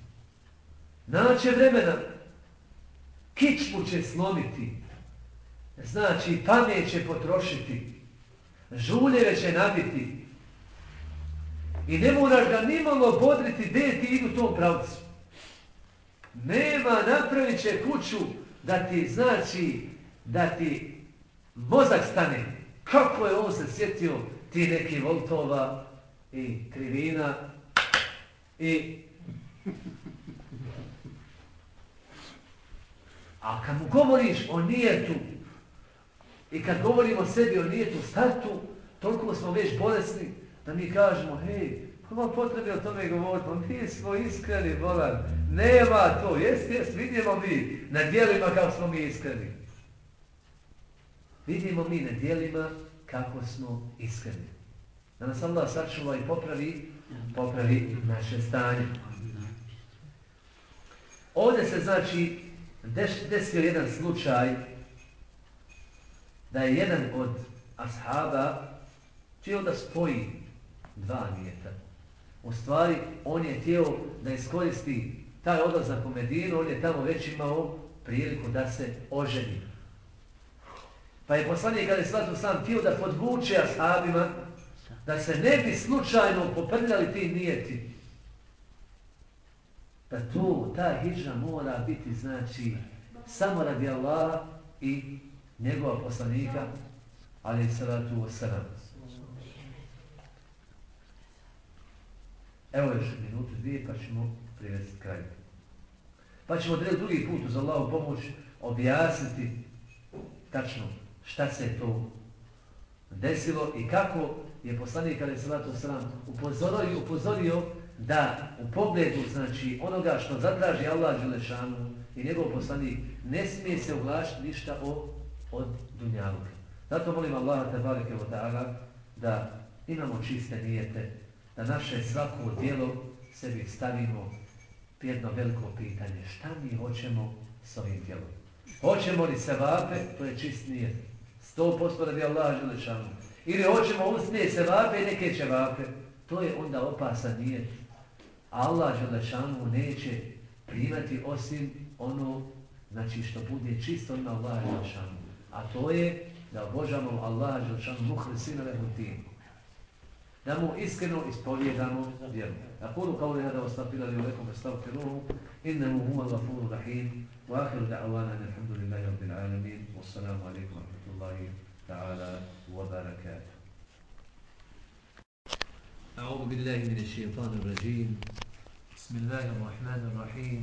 Speaker 1: Naće vremena. Kičmu će slomiti. Znači, pamet će potrošiti. Žuljeve će nabiti. I ne moraš ga nimalo bodriti gdje ti idu tom pravcu. Nema, napravit će kuću da ti znači, da ti mozak stane. Kako je on se sjetio ti neki voltova i krivina i... A kad mu govoriš o nijetu i kad govorimo o sebi o nijetu startu, toliko smo već bolesni, da mi kažemo, hej, pa koma potrebe o tome govoriti, pa mi smo iskreni, volan, nema to, jest, jest, vidimo mi na dijelima kako smo mi iskreni. Vidimo mi na dijelima kako smo iskreni. Da nas Allah sačuva i popravi, popravi naše stanje. Ovdje se znači desio jedan slučaj da je jedan od ashaba htio da spoji dva nijeta. U stvari, on je htio da iskoristi taj odlazak u Medinu, on je tamo već imao priliku da se oženi. Pa je poslanik kada je sam htio da podvuče ashabima, da se ne bi slučajno poprljali ti nijeti. Pa da to, ta hijđa mora biti, znači, samo radi Allaha i njegova poslanika, ali je salatu wasalam. Evo još minutu, dvije, pa ćemo privesti kraj. Pa ćemo drugi put uz Allahu pomoć objasniti tačno šta se to desilo i kako je poslanik Ali Salatu Sram upozorio, i upozorio da u pogledu znači, onoga što zatraži Allah Đelešanu i njegov poslanik ne smije se uglašiti ništa o, od dunjaluka. Zato molim Allaha tabareke wa ta'ala da imamo čiste nijete, da naše svako dijelo sebi stavimo jedno veliko pitanje. Šta mi hoćemo s ovim dijelom? Hoćemo li se vape? To je čist nijet. Sto posto radi Allah želešanu. Ili hoćemo usnije se vape i neke će vape. To je onda opasan nijet. Allah želešanu neće primati osim ono znači što bude čisto na Allah želešanu. A to je da obožamo Allah želešanu muhlisina lehutim. Da mu iskreno ispovjedamo vjeru. أقول قولي هذا واستغفر لي ولكم فاستغفروه إنه هو الغفور الرحيم وآخر دعوانا الحمد لله رب العالمين والسلام عليكم ورحمة الله تعالى وبركاته أعوذ بالله من الشيطان الرجيم بسم الله الرحمن الرحيم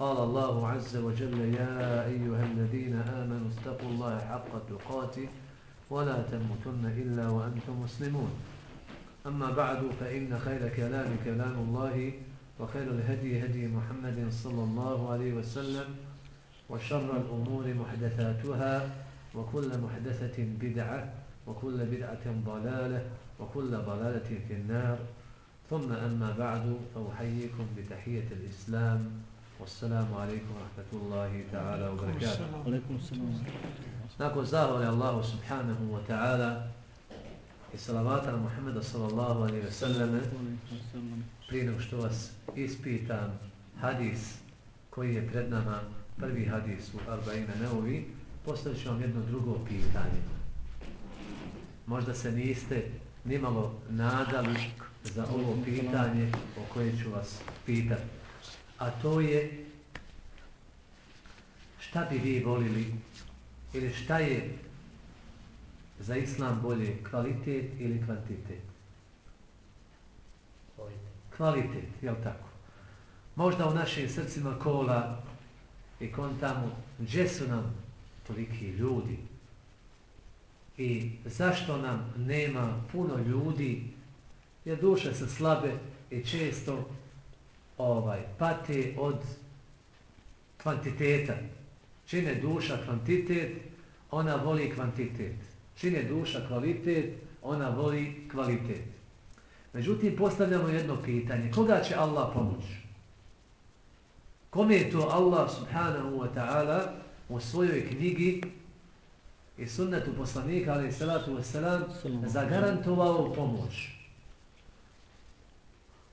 Speaker 1: قال الله عز وجل يا أيها الذين آمنوا استقوا الله حق تقاته ولا تموتن إلا وأنتم مسلمون. أما بعد فإن خير كلام كلام الله وخير الهدي هدي محمد صلى الله عليه وسلم وشر الأمور محدثاتها وكل محدثة بدعة وكل بدعة ضلالة وكل ضلالة في النار. ثم أما بعد فأحييكم بتحية الإسلام. Wassalamu alaikum wa rahmatullahi ta'ala wa
Speaker 2: barakatuh. Nakon
Speaker 1: zahvali Allahu subhanahu wa ta'ala i salavata na Muhammeda sallallahu alaihi wa sallam prije nego što vas ispitam hadis koji je pred nama prvi hadis u Arbaina Neuvi postavit ću vam jedno drugo pitanje. Možda se niste nimalo nadali za ovo pitanje o koje ću vas pitati a to je šta bi vi volili ili šta je za islam bolje kvalitet ili kvantitet? Kvalitet, jel tako? Možda u našim srcima kola i kontamo, gdje su nam toliki ljudi? I zašto nam nema puno ljudi? Jer duše su slabe i često ovaj pate od kvantiteta. Čine duša kvantitet, ona voli kvantitet čine duša kvalitet, ona voli kvalitet. Međutim, postavljamo jedno pitanje. Koga će Allah pomoći? Kome je to Allah subhanahu wa ta'ala u svojoj knjigi i sunnetu poslanika, ali salatu wasalam, zagarantovao pomoć?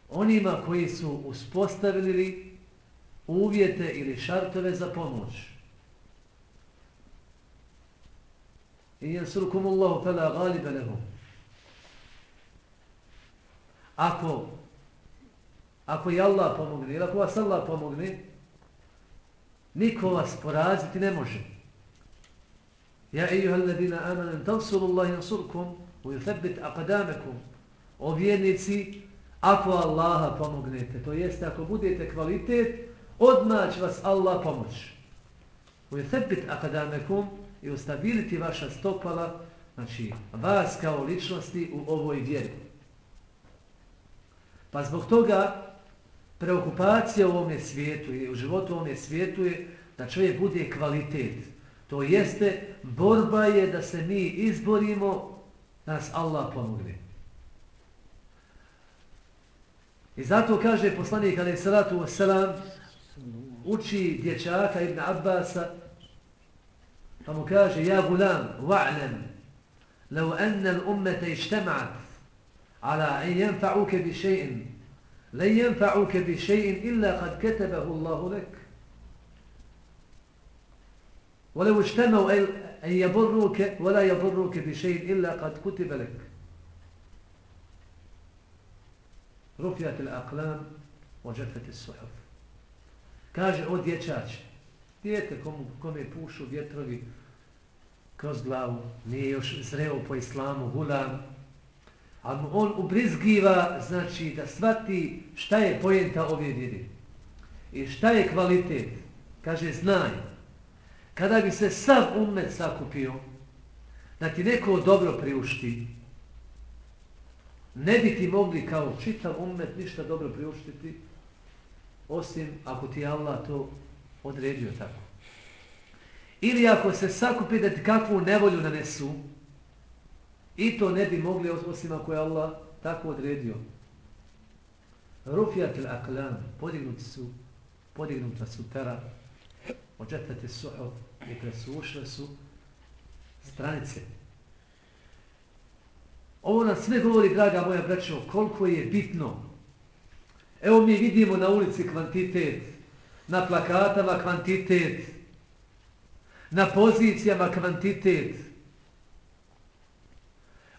Speaker 1: Onima koji su uspostavili uvjete ili šartove za pomoć. I jensurkum Allahu fela galiba lehum. Ako ako je Allah pomogne, ili ako vas Allah pomogne, niko vas poraziti ne može. Ja ejuha alladina amanan tansuru Allah jansurkum u yuthabbit akadamekum. O vjernici, ako Allaha pomognete, to jeste ako budete kvalitet, odmah će vas Allah pomoći. U yuthabbit akadamekum, i ustabiliti vaša stopala, znači vas kao ličnosti u ovoj vjeri. Pa zbog toga preokupacija u ovom svijetu i u životu u ovom svijetu je da čovjek bude kvalitet. To jeste, borba je da se mi izborimo, da nas Allah pomogne. I zato kaže poslanik alaih salatu wasalam, uči dječaka Ibn Abbasa, Pa mu kaže, ja gulam, wa'lam, anna l'ummete ištema'at, ala in jenfa'uke bi še'in, لن ينفعوك بشيء إلا قد كتبه الله لك ولو اجتمعوا أن يضروك ولا يضروك بشيء إلا قد كتب لك Rupijate li aklam, ođetvete suhuf. Kaže, o dječač, dijete kome pušu vjetrovi kroz glavu, nije još zreo po islamu, gulam, a on ubrizgiva, znači, da svati šta je pojenta ove vjeri. I šta je kvalitet? Kaže, znaj. Kada bi se sav umet sakupio, da ti neko dobro priušti, ne bi ti mogli kao čitav umet ništa dobro priuštiti osim ako ti Allah to odredio tako. Ili ako se sakupi da ti kakvu nevolju nanesu, i to ne bi mogli osim ako je Allah tako odredio. Rufijat il aklam, podignuti su, podignuta su tera, ođetate suho i presušle su stranice. Ovo nas sve govori, draga moja braćo, koliko je bitno Evo mi vidimo na ulici kvantitet, na plakatama kvantitet, na pozicijama kvantitet,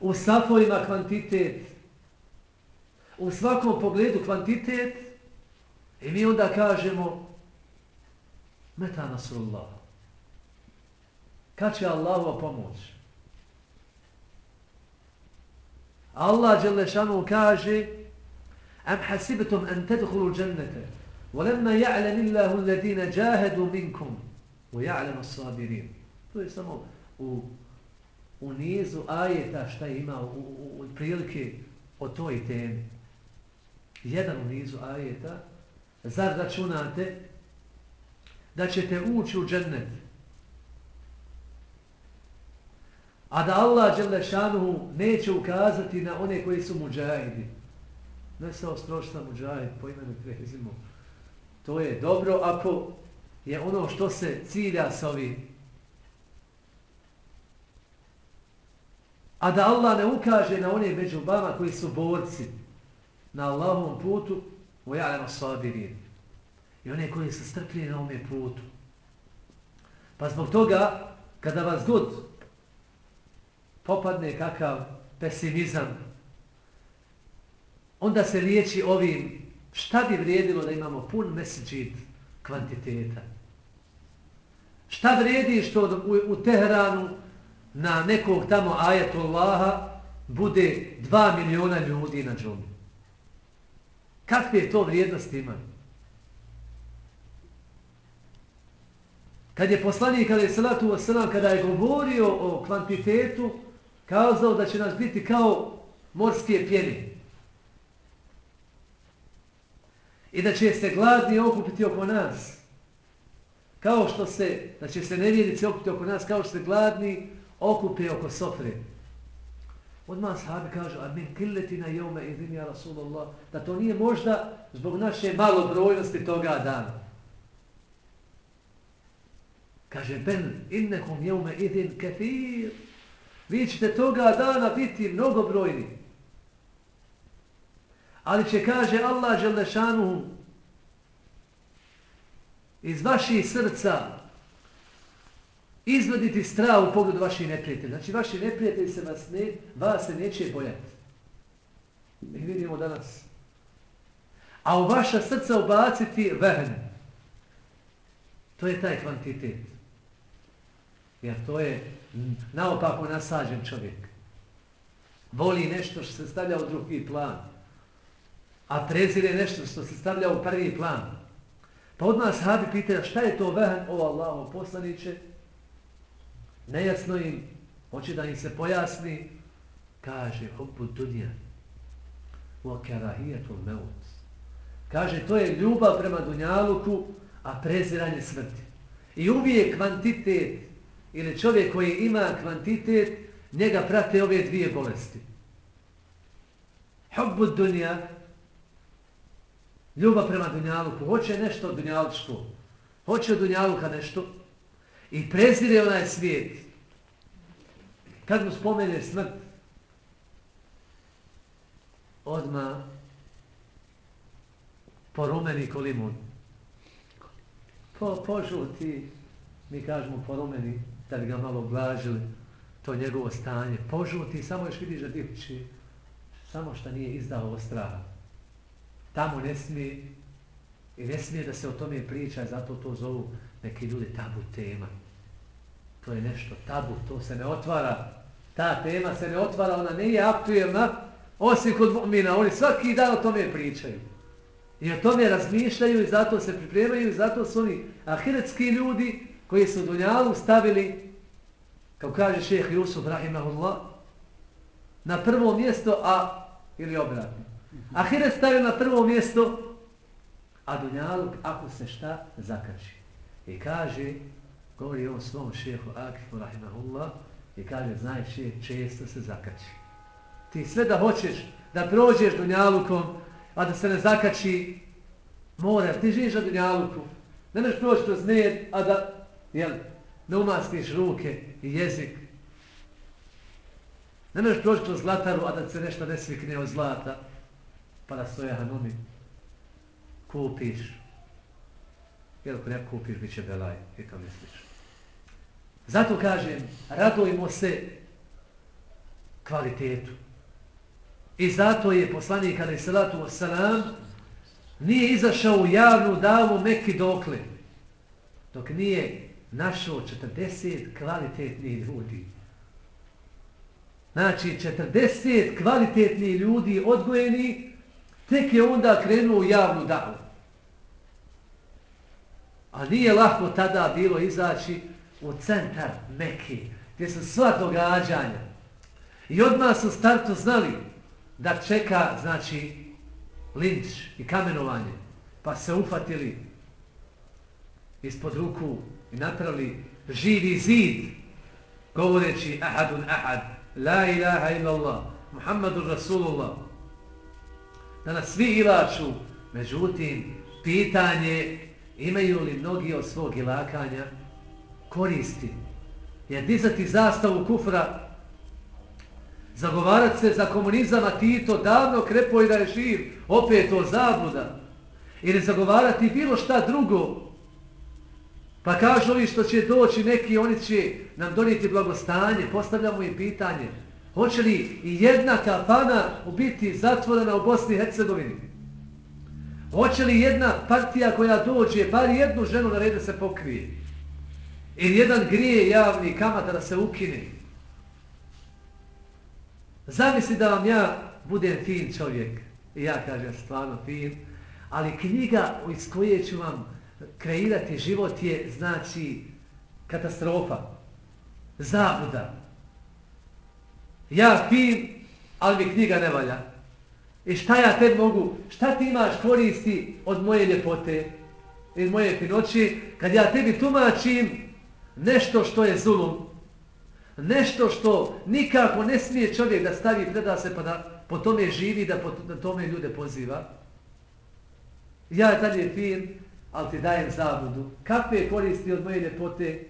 Speaker 1: u safojima kvantitet, u svakom pogledu kvantitet i mi onda kažemo meta nasrullah. Kad će Allahova pomoć? Allah Đelešanu kaže أم حسبتم أن تدخلوا الجنة ولما يعلم الله الذين جاهدوا منكم ويعلم الصابرين to je samo u, u nizu ajeta šta ima u, u, u prilike o toj temi jedan u nizu ajeta zar računate da ćete ući u džennet a da Allah Đelešanuhu neće ukazati na one koji su muđajidi ne sa ostrošta muđajed po imenu prezimom. To je dobro ako je ono što se cilja sa ovim. A da Allah ne ukaže na one među vama koji su borci na Allahovom putu, u sabirin. I one koji su strpljivi na ovome putu. Pa zbog toga, kada vas god popadne kakav pesimizam, onda se liječi ovim šta bi vrijedilo da imamo pun mesečit kvantiteta. Šta vrijedi što u, u Teheranu na nekog tamo ajatollaha bude dva miliona ljudi na džumi. Kakve to vrijednosti ima? Kad je poslanik ali salatu wasalam, kada je govorio o kvantitetu, kazao da će nas biti kao morske pjene. i da će se gladni okupiti oko nas. Kao što se, da će se nevjerici okupiti oko nas, kao što se gladni okupe oko sofre. Odmah sahabi kažu, a min killetina jome idin ja Rasulullah, da to nije možda zbog naše malobrojnosti toga dana. Kaže, ben innekum jome idin kefir. Vi ćete toga dana biti mnogobrojni. Ali će, kaže Allah Želešanu, iz vaših srca izvoditi strah u pogledu vaših neprijatelja. Znači, vaši neprijatelji se vas, ne, vas se neće bojati. Mi vidimo danas. A u vaša srca ubaciti vehn. To je taj kvantitet. Jer to je naopako nasađen čovjek. Voli nešto što se stavlja u drugi plan a prezire nešto što se stavlja u prvi plan. Pa od nas Habi pitaju šta je to vehan o Allahu poslaniće? Nejasno im, hoće da im se pojasni, kaže hubbu dunja wa karahijatul maut. Kaže to je ljubav prema dunjaluku, a preziranje smrti. I uvijek kvantitet ili čovjek koji ima kvantitet, njega prate ove dvije bolesti. Hubbu dunja ljubav prema Dunjaluku, hoće nešto od Dunjalučku, hoće od Dunjaluka nešto i prezire onaj svijet. Kad mu spomene smrt, odma porumeni ko limun. Po, požuti, mi kažemo porumeni, da bi ga malo oblažili, to njegovo stanje. Pa Požuti, samo još vidiš da divči, samo što nije izdao straha. Tamo ne smije, i ne smije da se o tome priča, zato to zovu neki ljudi tabu tema. To je nešto tabu, to se ne otvara. Ta tema se ne otvara, ona nije aktuelna, osim kod mu'mina. Oni svaki dan o tome pričaju. I o tome razmišljaju i zato se pripremaju i zato su oni ahiretski ljudi koji su dunjalu stavili, kao kaže šeheh Jusuf Rahimahullah, na prvo mjesto, a ili obratno. Ahiret stavio na prvo mjesto, a dunjalu ako se šta zakači. I kaže, govori on svom šehu Akifu Rahimahullah, i kaže, znaj še, često se zakači. Ti sve da hoćeš da prođeš dunjalukom, a da se ne zakači, moraš, ti živiš na dunjaluku, ne možeš proći kroz ned, a da, jel, ne umastiš ruke i jezik. Ne možeš proći kroz zlataru, a da se nešto ne svikne od zlata, pa da stoje hanumi. Kupiš. Jel, ako ne kupiš, bit će belaj, i to misliš. Zato kažem, radujmo se kvalitetu. I zato je poslanik ali salatu wasalam nije izašao u javnu davu Mekki dokle dok nije našao 40 kvalitetnih ljudi. Znači 40 kvalitetnih ljudi odgojeni tek je onda krenuo u javnu davu. A nije lako tada bilo izaći u centar Meki gdje su sva događanja. I odmah su startu znali da čeka, znači, linč i kamenovanje. Pa se ufatili ispod ruku i napravili živi zid, govoreći ahadun ahad, la ilaha illallah, Muhammadun Rasulullah. Danas svi ilaču, međutim, pitanje imaju li mnogi od svog ilakanja koristi. Jer dizati zastavu kufra Zagovarat se za komunizam, a Tito davno krepo i da je živ, opet to zabluda. Ili zagovarati bilo šta drugo. Pa kažu ovi što će doći neki, oni će nam donijeti blagostanje, postavljamo im pitanje. Hoće li i jedna kafana biti zatvorena u Bosni i Hercegovini? Hoće li jedna partija koja dođe, bar jednu ženu na rede se pokrije? Ili jedan grije javni kamata da se ukine? Zamisli da vam ja budem fin čovjek. I ja kažem stvarno fin. Ali knjiga iz koje ću vam kreirati život je znači katastrofa. Zabuda. Ja pijem, ali mi knjiga ne valja. I šta ja te mogu, šta ti imaš koristi od moje ljepote i moje finoći, kad ja tebi tumačim nešto što je zulum, nešto što nikako ne smije čovjek da stavi preda se pa da po tome živi, da po tome ljude poziva. Ja je dalje fin, ali ti dajem zabudu. Kakve koristi od moje ljepote?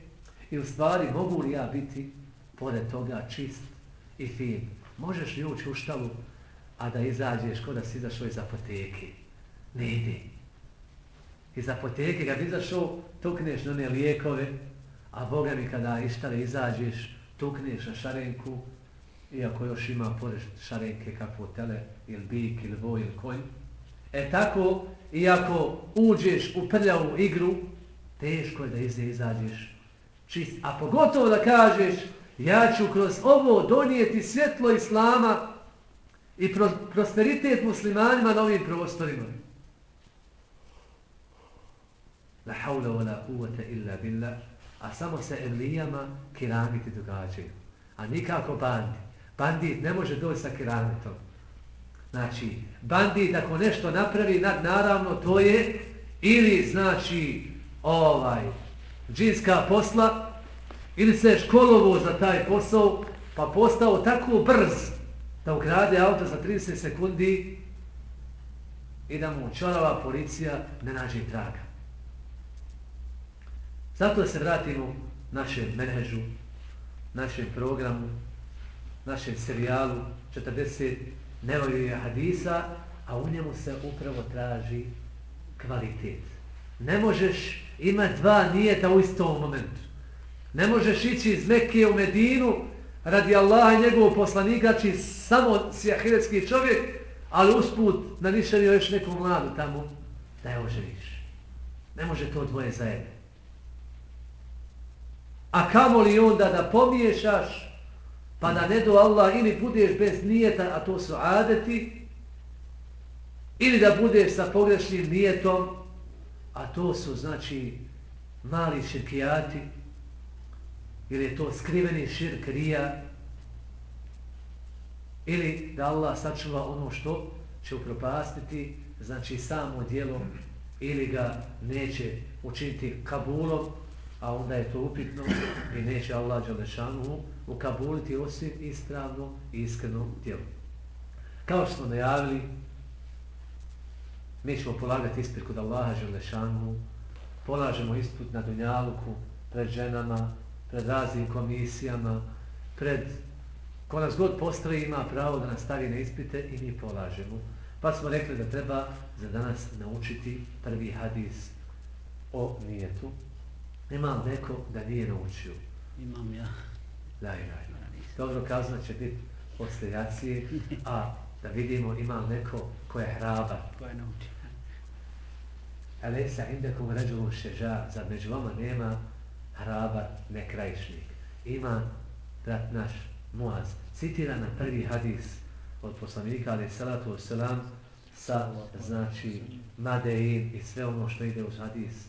Speaker 1: I u stvari mogu li ja biti pored toga čist i fin? Možeš li ući u štalu, a da izađeš kod da si izašao iz apoteke? Ne ide. Iz apoteke kad izašao, tukneš na one lijekove, a Boga mi kada iz štale izađeš, tukneš na šarenku, iako još ima pored šarenke kakvo tele, ili bik, ili voj, ili konj. E tako, iako uđeš u prljavu igru, teško je da iz nje izađeš čist. A pogotovo da kažeš, ja ću kroz ovo donijeti svjetlo Islama i pro prosperitet muslimanima na ovim prostorima. La haula wa la kuvata illa billah a samo se evlijama kiramiti događaju. A nikako bandi. Bandit ne može doći sa kiramitom. Znači, bandit ako nešto napravi, naravno to je ili znači ovaj džinska posla ili se školovo za taj posao pa postao tako brz da ukrade auto za 30 sekundi i da mu čorava policija ne nađe traga. Zato se vratimo našem menhežu, našem programu, našem serijalu 40 nevolje hadisa, a u njemu se upravo traži kvalitet. Ne možeš imati dva nijeta u istom momentu. Ne možeš ići iz Mekke u Medinu radi Allaha i njegovog poslanika, či samo si ahiretski čovjek, ali usput nanišenio još neku mladu tamo da je oženiš. Ne može to dvoje zajedno. A kamo li onda da pomiješaš, pa da ne do Allah ili budeš bez nijeta, a to su adeti, ili da budeš sa pogrešnim nijetom, a to su znači mali širkijati, ili je to skriveni širk rija, ili da Allah sačuva ono što će upropastiti, znači samo djelo, ili ga neće učiniti kabulom, a onda je to upitno i neće Allah Đalešanu ukabuliti osim ispravno i iskreno djelo. Kao što smo najavili, mi ćemo polagati ispit kod Allaha Đalešanu, polažemo ispit na Dunjaluku, pred ženama, pred raznim komisijama, pred ko nas god postoji ima pravo da nas stavi na ispite i mi polažemo. Pa smo rekli da treba za danas naučiti prvi hadis o nijetu. Ima neko da nije naučio?
Speaker 2: Imam ja.
Speaker 1: Daj, daj. Dobro, kazna će biti posle jacije, a da vidimo ima neko ko je hrabar.
Speaker 2: Ko je naučio?
Speaker 1: Ali sa indekom ređulom šeža, za među vama nema hrabar, ne krajišnik. Ima, brat naš, Muaz, citira na prvi hadis od poslanika, ali salatu wasalam, sa, znači, Madein i sve ono što ide uz hadis,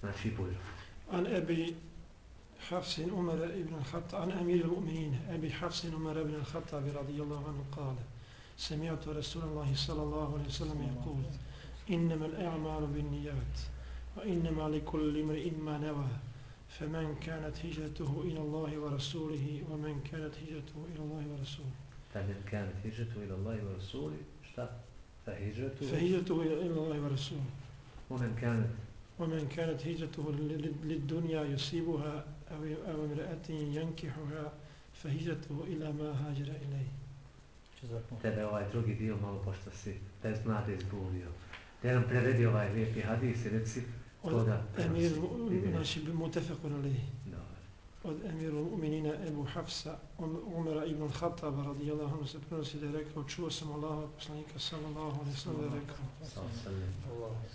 Speaker 1: znači, bujru.
Speaker 3: عن أبي حفص عمر بن الخطاب عن أمير المؤمنين أبي حفص عمر بن الخطاب رضي الله عنه قال سمعت رسول الله صلى الله عليه وسلم يقول إنما الأعمال بالنيات وإنما لكل امرئ ما نوى فمن كانت هجرته إلى الله ورسوله ومن كانت هجرته إلى الله ورسوله.
Speaker 1: فمن كانت هجرته إلى الله ورسوله فهجرته
Speaker 3: فهجرته إلى الله ورسوله.
Speaker 1: ومن كانت
Speaker 3: ومن كانت هجرته للدنيا يصيبها أو أو امرأة ينكحها فهجرته إلى ما هاجر إليه.
Speaker 1: Tebe ovaj drugi dio malo pošto si bez mlade izbunio. Da nam prevedi ovaj lijepi hadis i reci koga
Speaker 3: Emir, znači, mutefekun alih.
Speaker 1: Dobar.
Speaker 3: Od emiru mu'minina Ebu Hafsa, Umara ibn Khattaba radijallahu anhu se prenosi da je rekao, čuo sam Allaha poslanika sallallahu alaihi sallam da je rekao,
Speaker 1: Sallallahu alaihi sallam.